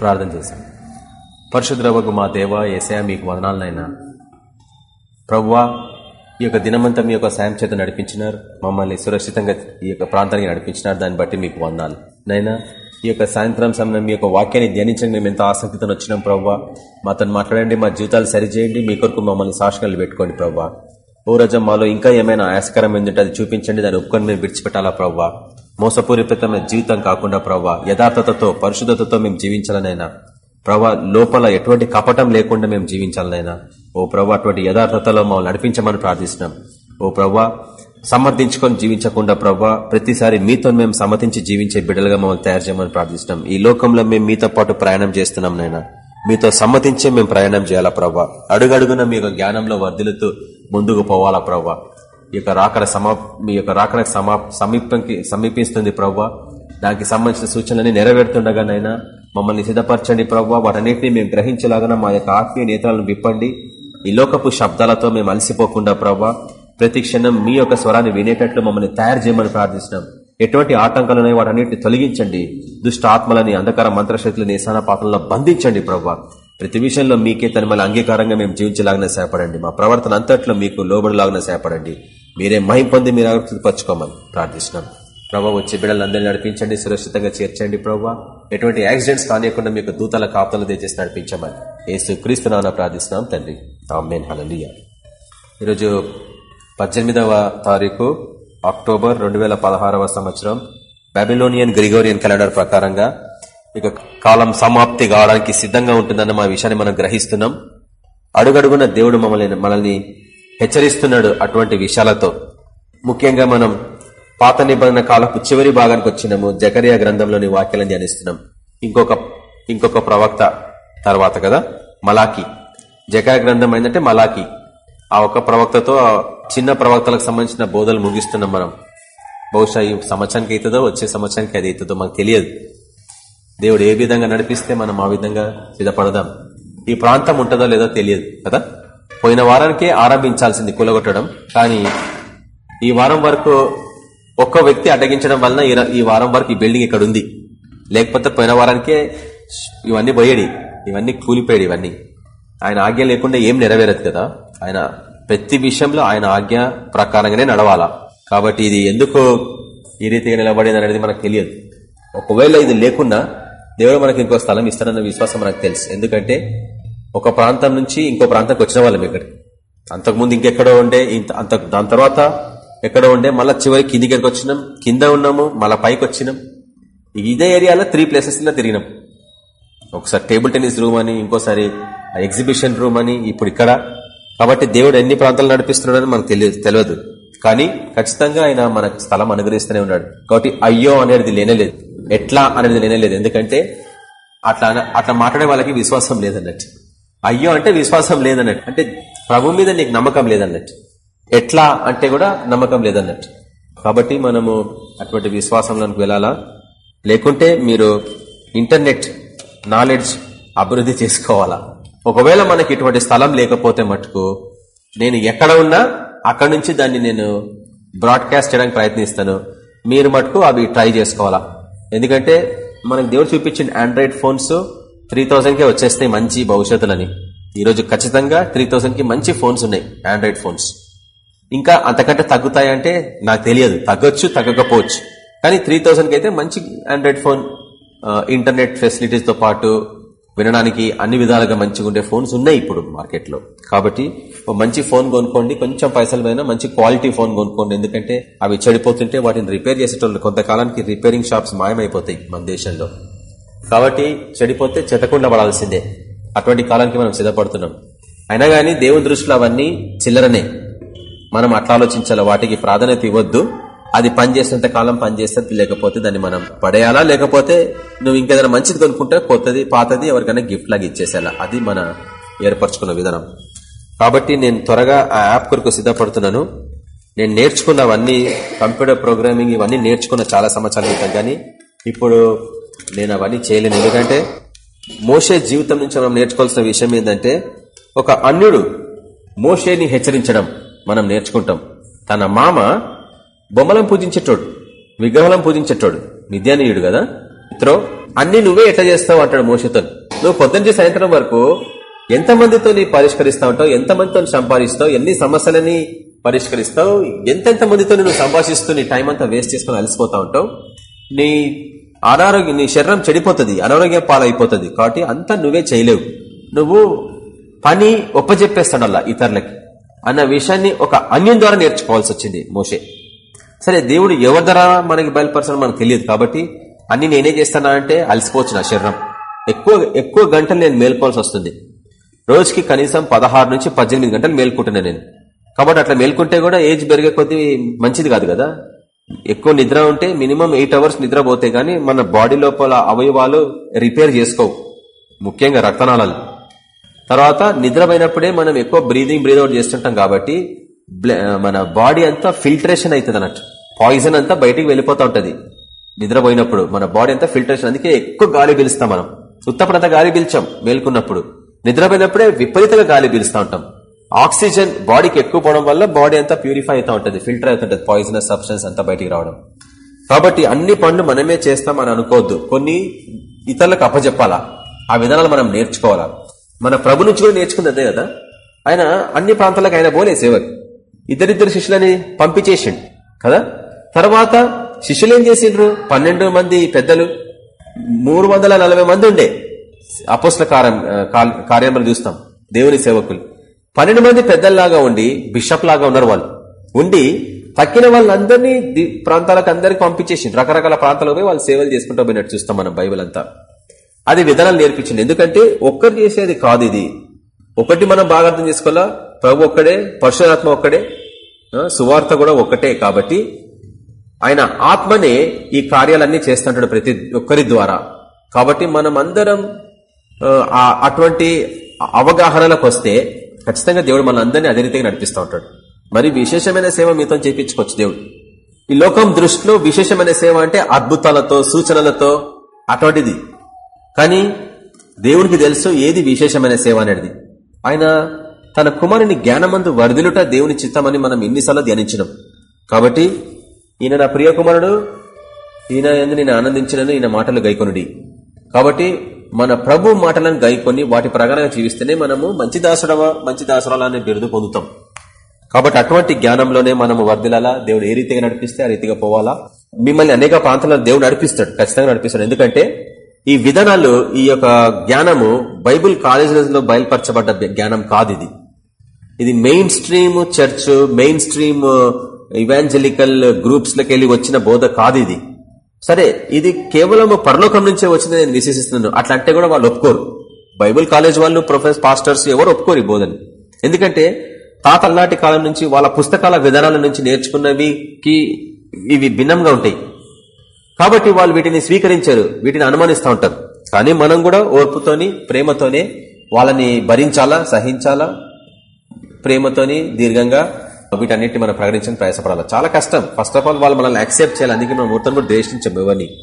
ప్రార్థన చేశాం. పరిశుద్రవకు మా దేవ ఏసయా మీకు వదనాలనైనా ప్రవ్వా ఈ యొక్క దినమంతా మీ యొక్క సాయం చేత నడిపించినారు. మమ్మల్ని సురక్షితంగా ఈ యొక్క ప్రాంతానికి నడిపించినారు. దాన్ని బట్టి మీకు వందాలు. నైనా ఈ యొక్క సాయంత్రం సమయం మీ యొక్క వాక్యాన్ని ధ్యానించండి మేము ఎంతో ఆసక్తితో వచ్చినాం ప్రవ్వా. మాతో మాట్లాడండి మా జీవితాలు సరిచేయండి. మీ కొరకు మమ్మల్ని సాక్షణలు పెట్టుకోండి ప్రవ్వా. ఓ రజం మాలో ఇంకా ఏమైనా ఆయాస్కరం ఏంటంటే అది చూపించండి. దాన్ని ఒప్పుకొని మేము విడిచిపెట్టాలా ప్రవ్వా. మోసపూరితమైన జీవితం కాకుండా ప్రవ్వా యథార్థతతో పరిశుద్ధతతో మేము జీవించాలనైనా ప్రభా లోపల ఎటువంటి కపటం లేకుండా మేము జీవించాలనైనా ఓ ప్రవ్వా అటువంటి యథార్థతలో మమ్మల్ని నడిపించమని ప్రార్థిస్తున్నాం. ఓ ప్రవ్వా సమర్థించుకొని జీవించకుండా ప్రవ్వా ప్రతిసారి మీతో మేము సమర్థించి జీవించే బిడ్డలుగా మమ్మల్ని తయారు చేయమని ప్రార్థిస్తున్నాం. ఈ లోకంలో మేము మీతో పాటు ప్రయాణం చేస్తున్నాం నైనా. మీతో సమ్మతించే మేము ప్రయాణం చేయాలా ప్రవ్వా? అడుగడుగున మీ జ్ఞానంలో వర్ధిల్లుతూ ముందుకు పోవాలా ప్రవ్వా? ఈ యొక్క రాకడ సమా మీ యొక్క రాకడ సమా సమీపంకి సమీపిస్తుంది ప్రభా దానికి సంబంధించిన సూచనలన్నీ నెరవేరుతుండగానైనా మమ్మల్ని సిద్ధపరచండి ప్రవ్వ. వాటన్నిటిని మేము గ్రహించలాగా మా యొక్క ఆత్మీయ నేత్రాలను విప్పండి. ఈ లోకపు శబ్దాలతో మేము అలసిపోకుండా ప్రవ్వ ప్రతి క్షణం మీ యొక్క స్వరాన్ని వినేటట్లు మమ్మల్ని తయారు చేయమని ప్రార్థిస్తున్నాం. ఎటువంటి ఆటంకాలు ఉన్నాయి వాటన్నిటిని తొలగించండి. దుష్ట ఆత్మలని అంధకార మంత్రశక్తులు నిశాన పాత్రలో బంధించండి ప్రభావ ప్రతి విషయంలో మీకే తన మళ్ళీ అంగీకారంగా మేము జీవించలాగిన సేపడండి మా ప్రవర్తన అంతట్లో మీకు లోబడిలాగిన సేపడండి మీరే మహిం పొంది మీరు పరచుకోమని ప్రార్థిస్తున్నాం ప్రభావ వచ్చే బిడ్డలందరినీ నడిపించండి సురక్షితంగా చేర్చండి ప్రభావ ఎటువంటి యాక్సిడెంట్స్ కానియకుండా మీకు దూతల కాపుతలు తెచ్చేసి నడిపించమని ఏసు క్రీస్తునాన ప్రార్థిస్తున్నాం తండ్రి. ఆమెన్. హలలియ ఈరోజు పద్దెనిమిదవ తారీఖు అక్టోబర్ రెండు సంవత్సరం బాబిలోనియన్ గ్రిగోరియన్ క్యాలెండర్ ప్రకారంగా ఇక కాలం సమాప్తి కావడానికి సిద్ధంగా ఉంటుందన్న మా విషయాన్ని మనం గ్రహిస్తున్నాం. అడుగడుగున దేవుడు మమ్మల్ని మనల్ని హెచ్చరిస్తున్నాడు అటువంటి విషయాలతో. ముఖ్యంగా మనం పాత నిబంధన కాలపు చివరి భాగానికి వచ్చినాము జకరియా గ్రంథంలోని వాక్యాలను ధ్యానిస్తున్నాం. ఇంకొక ఇంకొక ప్రవక్త తర్వాత కదా? మలాకి జకరియా గ్రంథం ఏంటంటే మలాకి ఆ ఒక్క ప్రవక్తతో చిన్న ప్రవక్తలకు సంబంధించిన బోధలు ముగిస్తున్నాం మనం. బహుశా ఈ సంవత్సరానికి అవుతుందో వచ్చే సంవత్సరానికి అది అవుతుందో మనకు తెలియదు. దేవుడు ఏ విధంగా నడిపిస్తే మనం ఆ విధంగా సిద్ధపడదాం. ఈ ప్రాంతం ఉంటుందో లేదో తెలియదు కదా? పోయిన వారానికే ఆరంభించాల్సింది కూలగొట్టడం. కానీ ఈ వారం వరకు ఒక్క వ్యక్తి అడ్డగించడం వలన ఈ వారం వరకు ఈ బిల్డింగ్ ఇక్కడ ఉంది లేకపోతే పోయిన వారానికే ఇవన్నీ పోయేడి. ఇవన్నీ కూలిపోయాడు ఇవన్నీ. ఆయన ఆజ్ఞ లేకుండా ఏం నెరవేరదు కదా. ఆయన ప్రతి విషయంలో ఆయన ఆజ్ఞ ప్రకారంగానే నడవాలా. కాబట్టి ఇది ఎందుకు ఈ రీతిగా నిలబడింది అనేది మనకు తెలియదు. ఒకవేళ ఇది లేకుండా దేవుడు మనకి ఇంకో స్థలం ఇస్తారన్న విశ్వాసం మనకు తెలుసు. ఎందుకంటే ఒక ప్రాంతం నుంచి ఇంకో ప్రాంతానికి వచ్చిన వాళ్ళం ఇక్కడికి. అంతకుముందు ఇంకెక్కడో ఉండే అంత దాని తర్వాత ఎక్కడో ఉండే మళ్ళీ చివరి కిందికి వచ్చినాం కింద ఉన్నాము మళ్ళీ పైకి వచ్చినాం. ఇదే ఏరియాలో త్రీ ప్లేసెస్లో తిరిగినాం. ఒకసారి టేబుల్ టెన్నిస్ రూమ్ అని ఇంకోసారి ఎగ్జిబిషన్ రూమ్ అని ఇప్పుడు ఇక్కడ. కాబట్టి దేవుడు ఎన్ని ప్రాంతాలు నడిపిస్తున్నాడని మనకు తెలియదు తెలియదు. కానీ ఖచ్చితంగా ఆయన మనకు స్థలం అనుగ్రహిస్తూనే ఉన్నాడు. కాబట్టి అయ్యో అనేది లేనేలేదు. ఎట్లా అనేది లేనేలేదు. ఎందుకంటే అట్లా అట్లా మాట్లాడే వాళ్ళకి విశ్వాసం లేదన్నట్టు. అయ్యో అంటే విశ్వాసం లేదన్నట్టు. అంటే ప్రభు మీద నీకు నమ్మకం లేదన్నట్టు. ఎట్లా అంటే కూడా నమ్మకం లేదన్నట్టు. కాబట్టి మనము అటువంటి విశ్వాసంలోకి వెళ్ళాలా? లేకుంటే మీరు ఇంటర్నెట్ నాలెడ్జ్ అభివృద్ధి చేసుకోవాలా? ఒకవేళ మనకి ఇటువంటి స్థలం లేకపోతే మటుకు నేను ఎక్కడ ఉన్నా అక్కడ నుంచి దాన్ని నేను బ్రాడ్కాస్ట్ చేయడానికి ప్రయత్నిస్తాను. మీరు మటుకు అవి ట్రై చేసుకోవాలా? ఎందుకంటే మనకు దేవుడు చూపించిన ఆండ్రాయిడ్ ఫోన్స్ త్రీ థౌసండ్కే వచ్చేస్తాయి మంచి భవిష్యత్తులని. ఈరోజు ఖచ్చితంగా త్రీ థౌసండ్కి మంచి ఫోన్స్ ఉన్నాయి ఆండ్రాయిడ్ ఫోన్స్ ఇంకా అంతకంటే తగ్గుతాయంటే నాకు తెలియదు తగ్గొచ్చు తగ్గకపోవచ్చు. కానీ త్రీ థౌసండ్కి అయితే మంచి ఆండ్రాయిడ్ ఫోన్ ఇంటర్నెట్ ఫెసిలిటీస్తో పాటు వినడానికి అన్ని విధాలుగా మంచిగా ఉండే ఫోన్స్ ఉన్నాయి ఇప్పుడు మార్కెట్లో. కాబట్టి మంచి ఫోన్ కొనుక్కోండి కొంచెం పైసలు పైన మంచి క్వాలిటీ ఫోన్ కొనుక్కోండి. ఎందుకంటే అవి చెడిపోతుంటే వాటిని రిపేర్ చేసేటోళ్ళు కొంతకాలానికి రిపేరింగ్ షాప్స్ మాయమైపోతాయి మన దేశంలో. కాబట్టి చెడిపోతే చెతకుండా పడాల్సిందే. అటువంటి కాలానికి మనం సిద్ధపడుతున్నాం. అయినా కానీ దేవుని దృష్టిలో అవన్నీ చిల్లరనే. మనం అట్లా ఆలోచించాలి? వాటికి ప్రాధాన్యత ఇవ్వద్దు. అది పనిచేసినంత కాలం పనిచేస్తుంది లేకపోతే దాన్ని మనం పడేయాలా? లేకపోతే నువ్వు ఇంకేదైనా మంచిది కొనుక్కుంటే కొత్తది పాతది ఎవరికైనా గిఫ్ట్ లాగా ఇచ్చేసేయాలా? అది మన ఏర్పరచుకున్న విధానం. కాబట్టి నేను త్వరగా ఆ యాప్ కొరకు సిద్ధపడుతున్నాను. నేను నేర్చుకున్నవన్నీ కంప్యూటర్ ప్రోగ్రామింగ్ ఇవన్నీ నేర్చుకున్న చాలా సంవత్సరాల క్రితం కానీ ఇప్పుడు నేను అవన్నీ చేయలేను. ఎందుకంటే మోషే జీవితం నుంచి మనం నేర్చుకోవాల్సిన విషయం ఏంటంటే ఒక అన్యుడు మోషేని హెచ్చరించడం మనం నేర్చుకుంటాం. తన మామ బొమ్మలను పూజించేటోడు విగ్రహాలను పూజించేటోడు మిద్యానీయుడు కదా? మిత్రో అన్ని నువ్వే ఎట్లా చేస్తావు అంటాడు మోషతో. నువ్వు పొద్దున్న సాయంత్రం వరకు ఎంతమందితో నీ పరిష్కరిస్తా ఉంటావు ఎంత మందితో సంపాదిస్తావు? ఎన్ని సమస్యలని పరిష్కరిస్తావు? ఎంతెంత మందితో నువ్వు సంభాషిస్తూ నీ టైం అంతా వేస్ట్ చేసుకుని అలసిపోతా ఉంటావు నీ అనారోగ్యం నీ శరీరం చెడిపోతుంది అనారోగ్యం పాలైపోతుంది కాబట్టి అంతా నువ్వే చేయలేవు. నువ్వు పని ఒప్పజెప్పేస్తాడల్లా ఇతరులకి అన్న విషయాన్ని ఒక అన్యం ద్వారా నేర్చుకోవాల్సి వచ్చింది మోసే సరే దేవుడు ఎవరి ద్వారా మనకి బయలుపరచడం మనకు తెలియదు కాబట్టి అన్ని నేనే చేస్తానా అంటే అలసిపోవచ్చు నా శరీరం. ఎక్కువ ఎక్కువ గంటలు నేను మేల్కోవాల్సి వస్తుంది రోజుకి కనీసం పదహారు నుంచి పద్దెనిమిది గంటలు మేల్కుంటున్నాను నేను. కాబట్టి అట్లా మేల్కుంటే కూడా ఏజ్ పెరిగే కొద్దీ మంచిది కాదు కదా? ఎక్కువ నిద్ర ఉంటే మినిమం ఎయిట్ అవర్స్ నిద్ర పోతే గానీ మన బాడీ లోపల అవయవాలు రిపేర్ చేసుకోవు. ముఖ్యంగా రక్తనాళాలు. తర్వాత నిద్రపోయినప్పుడే మనం ఎక్కువ బ్రీదింగ్ బ్రీద్ అవుట్ చేస్తుంటాం కాబట్టి మన బాడీ అంతా ఫిల్టరేషన్ అవుతుంది అన్నట్టు. పాయిజన్ అంతా బయటికి వెళ్ళిపోతా ఉంటుంది. నిద్రపోయినప్పుడు మన బాడీ అంతా ఫిల్టరేషన్. అందుకే ఎక్కువ గాలి పీలుస్తాం మనం. ఉత్తప్పుడంతా గాలి పీల్చాం మేల్కొన్నప్పుడు. నిద్రపోయినప్పుడే విపరీతంగా గాలి పీలుస్తూ ఉంటాం. ఆక్సిజన్ బాడీకి ఎక్కువ పోవడం వల్ల బాడీ అంతా ప్యూరిఫై అవుతా ఉంటుంది ఫిల్టర్ అవుతుంటది పాయిజనస్ సబ్స్టెన్స్ అంతా బయటికి రావడం. కాబట్టి అన్ని పనులు మనమే చేస్తామని అనుకోవద్దు. కొన్ని ఇతరులకు అప్పజెప్పాలా? ఆ విధానాలు మనం నేర్చుకోవాలా? మన ప్రభు నుంచి కూడా నేర్చుకుంది అదే కదా? ఆయన అన్ని ప్రాంతాలకు ఆయన పోలే సేవకు. ఇద్దరిద్దరు శిష్యులని పంపించేసిండు కదా? తర్వాత శిష్యులు ఏం చేసిండ్రు? పన్నెండు మంది పెద్దలు మూడు మంది ఉండే అపోస్ల కార్యంలో చూస్తాం. దేవుని సేవకులు. పన్నెండు మంది పెద్దల్లాగా ఉండి బిషప్ లాగా ఉన్నారు వాళ్ళు. ఉండి తక్కిన వాళ్ళందరినీ ప్రాంతాలకు అందరికి పంపించేసి రకరకాల ప్రాంతాలకు పోయి వాళ్ళు సేవలు చేసుకుంటూ పోయినట్టు చూస్తాం మనం బైబిల్ అంతా. అది విధానాలు నేర్పించింది. ఎందుకంటే ఒక్కరు చేసేది కాదు ఇది. ఒకటి మనం బాగా అర్థం చేసుకోవాలా? ప్రభు ఒక్కడే పరశురాత్మ ఒక్కడే సువార్త కూడా ఒక్కటే కాబట్టి ఆయన ఆత్మనే ఈ కార్యాలన్నీ చేస్తుంటాడు ప్రతి ఒక్కరి ద్వారా. కాబట్టి మనం అందరం అటువంటి అవగాహనలకు వస్తే ఖచ్చితంగా దేవుడు మన అందరినీ అదే రీతిగా నడిపిస్తూ ఉంటాడు. మరి విశేషమైన సేవ మీతో చేపించుకోవచ్చు దేవుడు. ఈ లోకం దృష్టిలో విశేషమైన సేవ అంటే అద్భుతాలతో సూచనలతో అటువంటిది. కానీ దేవుడికి తెలుసు ఏది విశేషమైన సేవ అనేది. ఆయన తన కుమారుని జ్ఞానమందు వరదిలుట దేవుని చిత్తమని మనం ఎన్నిసార్లు ధ్యానించినాం. కాబట్టి ఈయన నా ప్రియ కుమారుడు ఈయన ఎందు నేను ఆనందించినను ఈయన మాటలు గైకొనుడి. కాబట్టి మన ప్రభు మాటలను గైకొని వాటి ప్రకారంగా జీవిస్తేనే మనము మంచి దాసుడవా మంచి దాసురాలా అనే బిరుదు పొందుతాం. కాబట్టి అటువంటి జ్ఞానంలోనే మనము వర్దిలాలా దేవుడు ఏ రీతిగా నడిపిస్తే ఆ రీతిగా పోవాలా? మిమ్మల్ని అనేక ప్రాంతాల్లో దేవుడు నడిపిస్తాడు ఖచ్చితంగా నడిపిస్తాడు. ఎందుకంటే ఈ విధానాలు ఈ యొక్క జ్ఞానము బైబుల్ కాలేజీలలో బయలుపరచబడ్డ జ్ఞానం కాదు ఇది. ఇది mainstream church mainstream evangelical groups లకి వెళ్ళి వచ్చిన బోధ కాదు ఇది. సరే ఇది కేవలం పరలోకం నుంచే వచ్చింది నేను విశ్వసిస్తున్నాను అట్లా అంటే కూడా వాళ్ళు ఒప్పుకోరు. బైబుల్ కాలేజ్ వాళ్ళు ప్రొఫెసర్ పాస్టర్స్ ఎవరు ఒప్పుకోరు బోధని. ఎందుకంటే తాతల్లాటి కాలం నుంచి వాళ్ళ పుస్తకాల విధానాల నుంచి నేర్చుకున్నవికి ఇవి భిన్నంగా ఉంటాయి. కాబట్టి వాళ్ళు వీటిని స్వీకరించారు వీటిని అనుమానిస్తూ ఉంటారు. కానీ మనం కూడా ఓర్పుతోని ప్రేమతోనే వాళ్ళని భరించాలా సహించాలా? ప్రేమతోని దీర్ఘంగా వీటన్నిటిని మనం ప్రకటించడానికి ప్రయాసపడాలి. చాలా కష్టం. ఫస్ట్ ఆఫ్ ఆల్ వాళ్ళు మనల్ని యాక్సెప్ట్ చేయాలి. అందుకే మనం మొత్తం కూడా ద్వేషించాము ఎవరిని.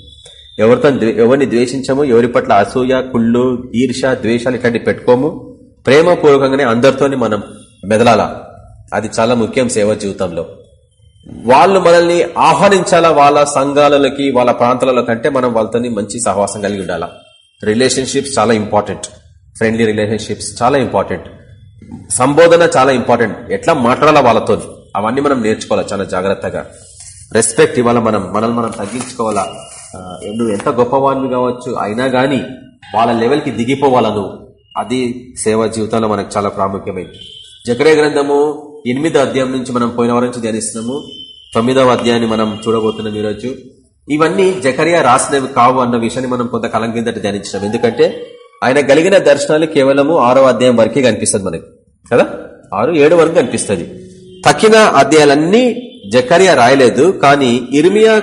ఎవరితో ఎవరిని ద్వేషించము ఎవరి పట్ల అసూయ కుళ్ళు ఈర్ష ద్వేషాలు ఇట్లాంటి పెట్టుకోము. ప్రేమపూర్వకంగానే అందరితోని మనం మెదలాలా. అది చాలా ముఖ్యం సేవ జీవితంలో. వాళ్ళు మనల్ని ఆహ్వానించాలా? వాళ్ళ సంఘాలకి వాళ్ళ ప్రాంతాలలో కంటే మనం వాళ్ళతో మంచి సహవాసం కలిగి ఉండాలా. రిలేషన్షిప్స్ చాలా ఇంపార్టెంట్ ఫ్రెండ్లీ రిలేషన్షిప్స్ చాలా ఇంపార్టెంట్ సంబోధన చాలా ఇంపార్టెంట్ ఎట్లా మాట్లాడాలా వాళ్ళతో అవన్నీ మనం నేర్చుకోవాలా చాలా జాగ్రత్తగా? రెస్పెక్ట్ ఇవ్వాలా మనం? మనల్ని మనం తగ్గించుకోవాలా? నువ్వు ఎంత గొప్పవాడిని కావచ్చు? అయినా కానీ వాళ్ళ లెవెల్కి దిగిపోవాలా నువ్వు? అది సేవా జీవితంలో మనకు చాలా ప్రాముఖ్యమైంది. జకరే గ్రంథము ఎనిమిదో అధ్యాయం నుంచి మనం పోయిన వారి నుంచి ధ్యానిస్తున్నాము. తొమ్మిదవ అధ్యాయాన్ని మనం చూడబోతున్నాం ఈరోజు. ఇవన్నీ జకరియా రాసినవి కావు అన్న విషయాన్ని మనం కొంతకాలం కిందట ధ్యానించినాం. ఎందుకంటే ఆయన కలిగిన దర్శనాలు కేవలము ఆరో అధ్యాయం వరకే కనిపిస్తుంది మనకి. కదా? ఆరు ఏడు వరకు కనిపిస్తుంది. తక్కిన అధ్యాయాలన్నీ జకరియా రాయలేదు కానీ ఇర్మియా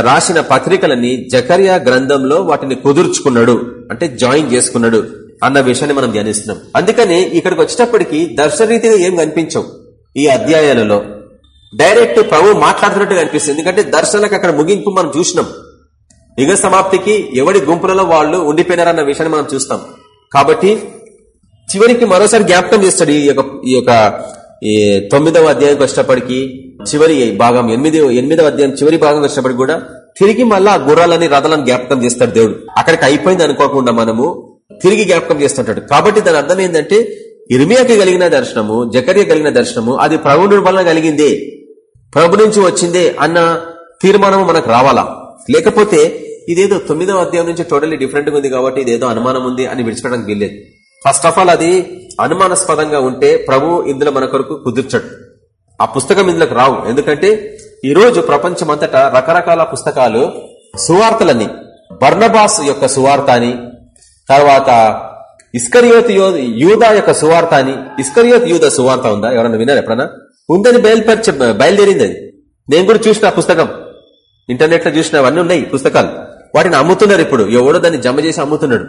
రాసిన పత్రికలని జకరియా గ్రంథంలో వాటిని కుదుర్చుకున్నాడు అంటే జాయిన్ చేసుకున్నాడు అన్న విషయాన్ని మనం ధ్యానిస్తున్నాం. అందుకని ఇక్కడికి వచ్చేటప్పటికి దర్శనరీతిగా ఏం కనిపించవు ఈ అధ్యాయాలలో. డైరెక్ట్ ప్రభు మాట్లాడుతున్నట్టు కనిపిస్తుంది. ఎందుకంటే దర్శనకు అక్కడ ముగింపు మనం చూసినాం. యుగ సమాప్తికి ఎవడి గుంపులలో వాళ్ళు ఉండిపోయినారన్న విషయాన్ని మనం చూస్తాం. కాబట్టి చివరికి మరోసారి జ్ఞాపకం చేస్తాడు ఈ యొక్క ఈ యొక్క తొమ్మిదవ అధ్యాయంకి కష్టపడికి చివరి భాగం ఎనిమిది ఎనిమిదవ అధ్యాయం చివరి భాగం వచ్చినప్పటికి కూడా తిరిగి మళ్ళా ఆ గుర్రాలని రథాలను జ్ఞాపకం చేస్తాడు దేవుడు. అక్కడికి అయిపోయింది అనుకోకుండా మనము తిరిగి జ్ఞాపకం చేస్తుంటాడు. కాబట్టి దాని అర్థం ఏంటంటే ఇర్మియాకి కలిగిన దర్శనము జకర్య కలిగిన దర్శనము అది ప్రభుని వలన కలిగిందే. ప్రభు నుంచి వచ్చిందే అన్న తీర్మానం మనకు రావాలా? లేకపోతే ఇదేదో తొమ్మిదవ అధ్యాయం నుంచి టోటలీ డిఫరెంట్గా ఉంది కాబట్టి ఇదేదో అనుమానం ఉంది అని విడిచిపెట్టడానికి వీల్లేదు. ఫస్ట్ ఆఫ్ ఆల్ అది అనుమానాస్పదంగా ఉంటే ప్రభు ఇందులో మన కొరకు కుదుర్చడు. ఆ పుస్తకం ఇందులోకి రావు. ఎందుకంటే ఈరోజు ప్రపంచం ప్రపంచమంతటా రకరకాల పుస్తకాలు సువార్తలని బర్ణబాస్ యొక్క సువార్త అని తర్వాత ఇస్కరియోత్ యూదా యొక్క సువార్త అని ఇస్కరియోత్ యూదా సువార్త ఉందా? ఎవరన్నా విన్నారు ఎప్పుడన్నా? ఉందని బయలుపరిచ బయలుదేరింది అది. నేను కూడా చూసిన పుస్తకం. ఇంటర్నెట్లో చూసిన అవన్నీ ఉన్నాయి పుస్తకాలు. వాటిని అమ్ముతున్నారు ఇప్పుడు. ఎవడో దాన్ని జమ చేసి అమ్ముతున్నాడు.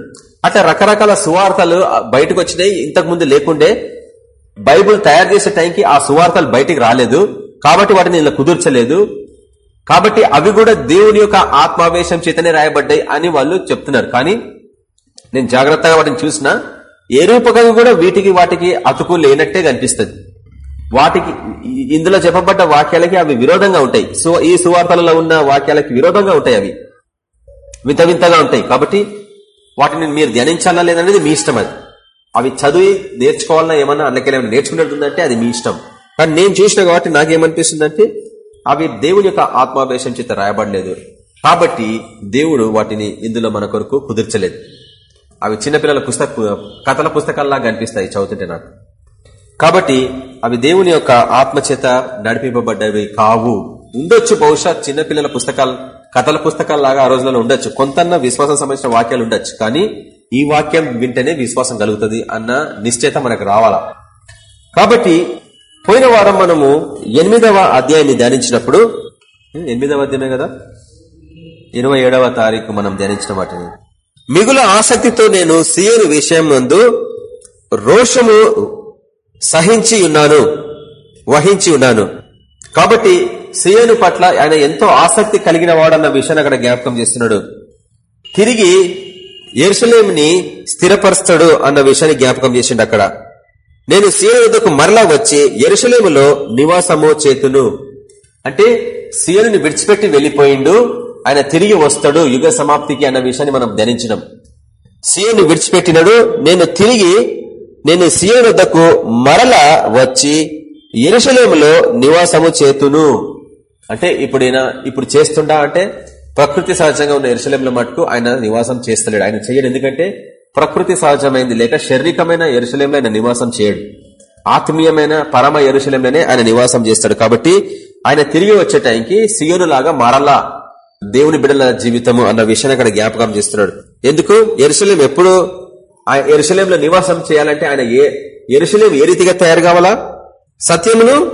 అట్లా రకరకాల సువార్తలు బయటకు వచ్చినాయి. ఇంతకు ముందు లేకుండే బైబుల్ తయారు చేసే టైంకి ఆ సువార్తలు బయటికి రాలేదు. కాబట్టి వాటిని ఇలా కుదుర్చలేదు. కాబట్టి అవి కూడా దేవుని యొక్క ఆత్మావేశం చేతనే రాయబడ్డాయి అని వాళ్ళు చెప్తున్నారు. కానీ నేను జాగ్రత్తగా వాటిని చూసిన ఏ రూపకంగా కూడా వీటికి వాటికి అతుకు లేనట్టే కనిపిస్తుంది. వాటికి ఇందులో చెప్పబడ్డ వాక్యాలకి అవి విరోధంగా ఉంటాయి. సో ఈ సువార్తలలో ఉన్న వాక్యాలకి విరోధంగా ఉంటాయి అవి. వింత వింతగా ఉంటాయి. కాబట్టి వాటిని మీరు ధ్యానించాలా లేదనేది మీ ఇష్టం అది. అవి చదివి నేర్చుకోవాలన్నా ఏమన్నా అందుకెళ్ళి నేర్చుకున్నట్టుందంటే అది మీ ఇష్టం. కానీ నేను చూసిన కాబట్టి నాకేమనిపిస్తుందంటే అవి దేవుని యొక్క ఆత్మావేశం చేత రాయబడలేదు. కాబట్టి దేవుడు వాటిని ఇందులో మన కొరకు కుదిర్చలేదు. అవి చిన్నపిల్లల పుస్తక కథల పుస్తకాల్లాగా కనిపిస్తాయి చదువుతుంటే నాకు. కాబట్టి అవి దేవుని యొక్క ఆత్మచేత నడిపింపబడ్డవి కావు. ఉండొచ్చు బహుశా చిన్నపిల్లల పుస్తకాలు కథల పుస్తకాల్లాగా ఆ రోజులలో ఉండొచ్చు. కొంతన్న విశ్వాసం సంబంధించిన వాక్యాలు ఉండొచ్చు. కానీ ఈ వాక్యం వింటేనే విశ్వాసం కలుగుతుంది అన్న నిశ్చయత మనకు రావాలా? కాబట్టి పోయిన వారం మనము ఎనిమిదవ అధ్యాయాన్ని ధ్యానించినప్పుడు ఎనిమిదవ అధ్యాయమే కదా? ఇరవై ఏడవ తారీఖు మనం ధ్యానించిన వాటిని. మిగుల ఆసక్తితో నేను సీఎను విషయం ముందు రోషము సహించి ఉన్నాను వహించి ఉన్నాను. కాబట్టి సియోను పట్ల ఆయన ఎంతో ఆసక్తి కలిగిన వాడన్న విషయాన్ని అక్కడ జ్ఞాపకం చేస్తున్నాడు. తిరిగి ఎరుసలేంని స్థిరపరుస్తాడు అన్న విషయాన్ని జ్ఞాపకం చేసిండు అక్కడ. నేను సియోను మరలా వచ్చి ఎరుసలేములో నివాసము చేతును. అంటే సియోను విడిచిపెట్టి వెళ్ళిపోయిండు ఆయన తిరిగి వస్తాడు యుగ సమాప్తికి అన్న విషయాన్ని మనం ధ్యానించడం సియోను విడిచిపెట్టినడు నేను తిరిగి నేను సియోను వద్దకు వచ్చి ఎరుసలేములో నివాసము చేతును. అంటే ఇప్పుడు ఇప్పుడు చేస్తుండా అంటే ప్రకృతి సహజంగా ఉన్న ఎరుసలేంల మటుకు ఆయన నివాసం చేస్తలేడు. ఆయన చేయడు. ఎందుకంటే ప్రకృతి సహజమైంది. లేక శారీరకమైన ఎరుసలేంలో ఆయన నివాసం చేయడు. ఆత్మీయమైన పరమ ఎరుసలేంలోనే ఆయన నివాసం చేస్తాడు. కాబట్టి ఆయన తిరిగి వచ్చే టైంకి సియోనులాగా మరలా. దేవుని బిడ్డల జీవితము అన్న విషయాన్ని అక్కడ జ్ఞాపకం చేస్తున్నాడు. ఎందుకు? ఎరుసలేం ఎప్పుడు ఆ ఎరుసలేంలో నివాసం చేయాలంటే ఆయన ఏ ఎరుసలేం ఏ రీతిగా తయారు కావాలా? సత్యమును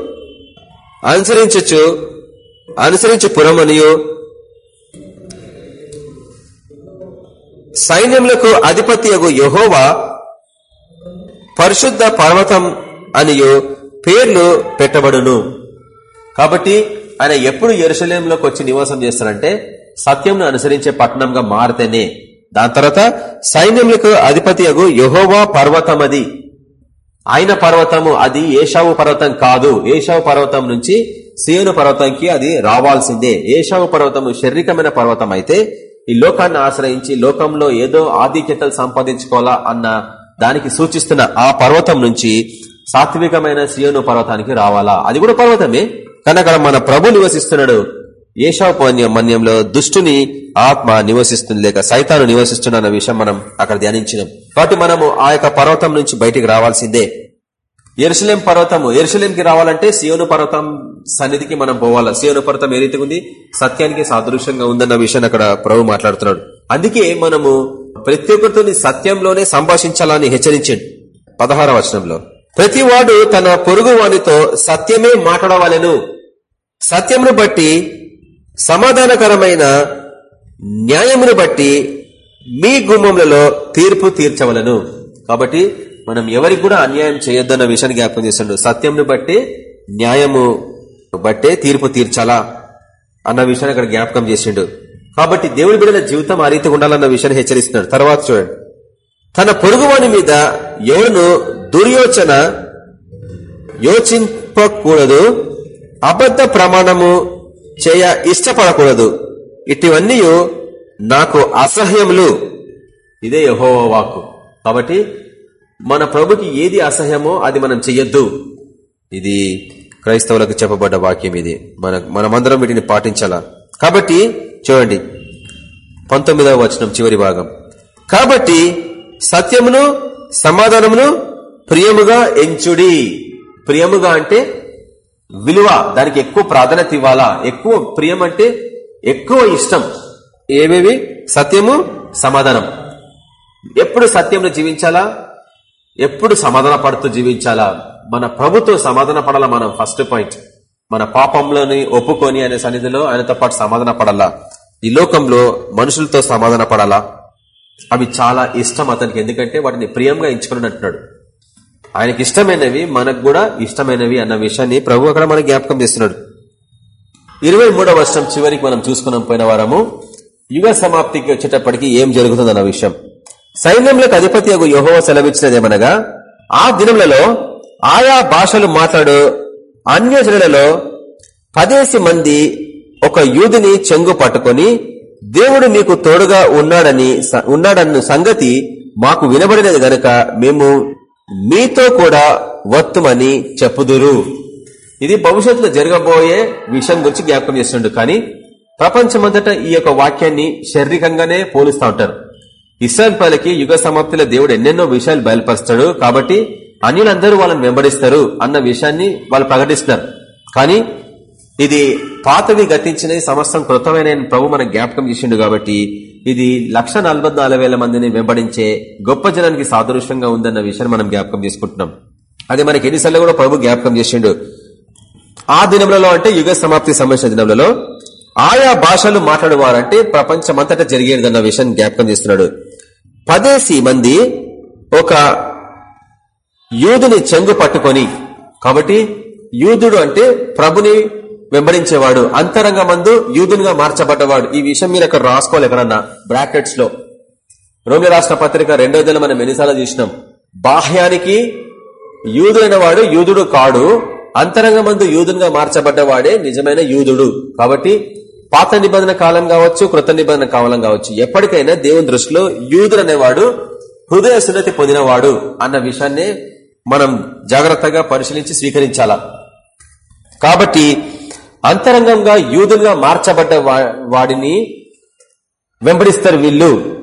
అనుసరించచ్చు. అనుసరించి పురమనియు. సైన్యములకు అధిపతి యహోవా పరిశుద్ధ పర్వతం అనియు పేర్లు పెట్టబడును. కాబట్టి ఆయన ఎప్పుడు ఎరుసలేంలోకి వచ్చి నివాసం చేస్తారంటే సత్యంను అనుసరించే పట్టణంగా మారితేనే. దాని తర్వాత సైన్యములకు అధిపతి అగు యహోవా పర్వతం అది ఆయన పర్వతము అది ఏషావు పర్వతం కాదు. ఏషావు పర్వతం నుంచి సియోను పర్వతంకి అది రావాల్సిందే. ఏషావు పర్వతము శారీరకమైన పర్వతం అయితే ఈ లోకాన్ని ఆశ్రయించి లోకంలో ఏదో ఆధిక్యతలు సంపాదించుకోవాలా అన్న దానికి సూచిస్తున్న ఆ పర్వతం నుంచి సాత్వికమైన సియోను పర్వతానికి రావాలా? అది కూడా పర్వతమే. కానీ అక్కడ మన ప్రభు నివసిస్తున్నాడు. ఏషావు మన్యంలో దుష్టుని ఆత్మ నివసిస్తుంది లేక సైతాను నివసిస్తున్న విషయం మనం అక్కడ ధ్యానించినాం. కాబట్టి మనము ఆ పర్వతం నుంచి బయటికి రావాల్సిందే. ఎరుసలేం పర్వతము ఎరుసలేంకి రావాలంటే సియోను పర్వతం సన్నిధికి మనం పోవాలా? సియోను పర్వతం ఏ రీతిగా ఉంది? సత్యానికి సాదృశ్యంగా ఉందన్న విషయాన్ని అక్కడ ప్రభు మాట్లాడుతున్నాడు. అందుకే మనము ప్రతి ఒక్కరితో సత్యంలోనే సంభాషించాలని హెచ్చరించాడు పదహార వచనంలో. ప్రతి వాడు తన పొరుగు వానితో సత్యమే మాట్లాడవాలను. సత్యమును బట్టి సమాధానకరమైన న్యాయమును బట్టి మీ గుమ్మములలో తీర్పు తీర్చవలను. కాబట్టి మనం ఎవరికి కూడా అన్యాయం చేయొద్దన్న విషయాన్ని జ్ఞాపకం చేస్తుండ్రు సత్యంను బట్టి న్యాయము బట్టే తీర్పు తీర్చాలా? అన్న విషయాన్ని అక్కడ జ్ఞాపకం చేసిండు. కాబట్టి దేవుడి బిడ్డల జీవితం ఆ రీతి ఉండాలన్న విషయాన్ని హెచ్చరిస్తున్నాడు. తర్వాత చూడండి. తన పొరుగువాని మీద ఎవరును దుర్యోచన యోచింపకూడదు అబద్ధ ప్రమాణము చేయ ఇష్టపడకూడదు. ఇటువన్నీ నాకు అసహ్యములు. ఇదే యహోవాకు వాక్కు. కాబట్టి మన ప్రభుకి ఏది అసహ్యమో అది మనం చెయ్యొద్దు. ఇది క్రైస్తవులకు చెప్పబడ్డ వాక్యం ఇది. మన మనమందరం వీటిని పాటించాలా? కాబట్టి చూడండి. పంతొమ్మిదవ వచనం చివరి భాగం. కాబట్టి సత్యమును సమాధానమును ప్రియముగా ఎంచుడి. ప్రియముగా అంటే విలువ దానికి ఎక్కువ ప్రాధాన్యత ఇవ్వాలా? ఎక్కువ ప్రియం అంటే ఎక్కువ ఇష్టం. ఏవేవి? సత్యము సమాధానం. ఎప్పుడు సత్యంలో జీవించాలా? ఎప్పుడు సమాధాన పడుతూ జీవించాలా? మన ప్రభుతో సమాధాన పడాల మనం? ఫస్ట్ పాయింట్ మన పాపంలోని ఒప్పుకొని అనే సన్నిధిలో ఆయనతో పాటు సమాధాన పడాలా? ఈ లోకంలో మనుషులతో సమాధాన పడాలా? అవి చాలా ఇష్టం అతనికి. ఎందుకంటే వాటిని ప్రియంగా ఎంచుకుని అంటున్నాడు. ఆయనకి ఇష్టమైనవి మనకు కూడా ఇష్టమైనవి అన్న విషయాన్ని ప్రభు అక్కడ మనకు జ్ఞాపకం చేస్తున్నాడు. ఇరవై మూడవ వర్షం చివరికి మనం చూసుకున్నాం పోయిన వారము. యుగ సమాప్తికి వచ్చేటప్పటికి ఏం జరుగుతుందన్న విషయం. సైన్యంలోకి అధిపతి యహోవ సెలవిచ్చినదేమనగా ఆ దినములలో ఆయా భాషలు మాట్లాడు. అన్యజనులలో పదేసి మంది ఒక యూదిని చెంగు పట్టుకొని దేవుడు మీకు తోడుగా ఉన్నాడని ఉన్నాడన్న సంగతి మాకు వినబడినది గనక మేము మీతో కూడా వత్తుమని చెప్పుదురు. ఇది భవిష్యత్తులో జరగబోయే విషయం గురించి జ్ఞాపకం చేస్తుండడు కానీ ప్రపంచమంతటా ఈ యొక్క వాక్యాన్ని శారీరకంగానే పోలుస్తూ ఉంటారు. ఇస్రాయల్ పల్లకి యుగ సమాప్తిలో దేవుడు ఎన్నెన్నో విషయాలు బయలుపరుస్తాడు. కాబట్టి అన్యులందరూ వాళ్ళని వెంబడిస్తారు అన్న విషయాన్ని వాళ్ళు ప్రకటిస్తున్నారు. కానీ ఇది పాతవి గతించిన సమస్తం కృతమైన ప్రభు మన జ్ఞాపకం చేసిండు కాబట్టి ఇది లక్ష మందిని వెంబడించే గొప్ప జనానికి సాదృశ్యంగా ఉందన్న విషయాన్ని మనం జ్ఞాపకం చేసుకుంటున్నాం. అది మనకి ఎన్నిసార్లు కూడా ప్రభు జ్ఞాపకం చేసిండు. ఆ దినములలో అంటే యుగ సమాప్తి సంబంధించిన దినములలో ఆయా భాషలు మాట్లాడేవారంటే ప్రపంచమంతటా జరిగేదన్న విషయాన్ని జ్ఞాపకం చేస్తున్నాడు. పదేసి మంది ఒక యూదుని చెంగు పట్టుకొని కాబట్టి యూదుడు అంటే ప్రభుని వెంబడించేవాడు. అంతరంగ మందు యూదునిగా మార్చబడ్డవాడు. ఈ విషయం మీరు అక్కడ రాసుకోవాలి ఎక్కడన్నా బ్రాకెట్స్లో రోమి రాష్ట్ర పత్రిక రెండో దిన మనం ఎన్నిసార్లు చూసినాం. బాహ్యానికి యూదుడైన వాడు యూదుడు కాడు. అంతరంగ మందు యూదునిగా మార్చబడ్డవాడే నిజమైన యూదుడు. కాబట్టి పాత నిబంధన కాలం కావచ్చు కృత నిబంధన కాలం కావచ్చు ఎప్పటికైనా దేవుని దృష్టిలో యూదుడు అనేవాడు హృదయ సున్నతి పొందినవాడు అన్న విషయాన్ని మనం జాగ్రత్తగా పరిశీలించి స్వీకరించాలా? కాబట్టి అంతరంగంగా యూదులుగా మార్చబడ్డ వాడిని వెంబడిస్తారు వీళ్ళు.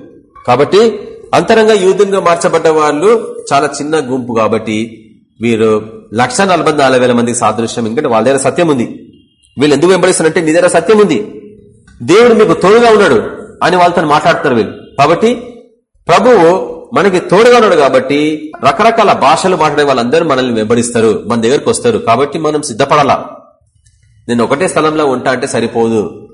కాబట్టి అంతరంగా యూదులుగా మార్చబడ్డ వాళ్ళు చాలా చిన్న గుంపు కాబట్టి వీరు లక్ష మంది సాదృశ్యం. ఎందుకంటే వాళ్ళ దగ్గర సత్యం ఉంది. వీళ్ళు ఎందుకు వెంబడిస్తారంటే నీ దగ్గర సత్యం ఉంది. దేవుడు మీకు తోడుగా ఉన్నాడు అని వాళ్ళతో మాట్లాడతారు వీళ్ళు. కాబట్టి ప్రభువు మనకి తోడుగా ఉన్నాడు కాబట్టి రకరకాల భాషలు మాట్లాడే వాళ్ళందరూ మనల్ని వెంబడిస్తారు మన దగ్గరకు వస్తారు. కాబట్టి మనం సిద్ధపడాలా? నేను ఒకటే స్థలంలో ఉంటా అంటే సరిపోదు.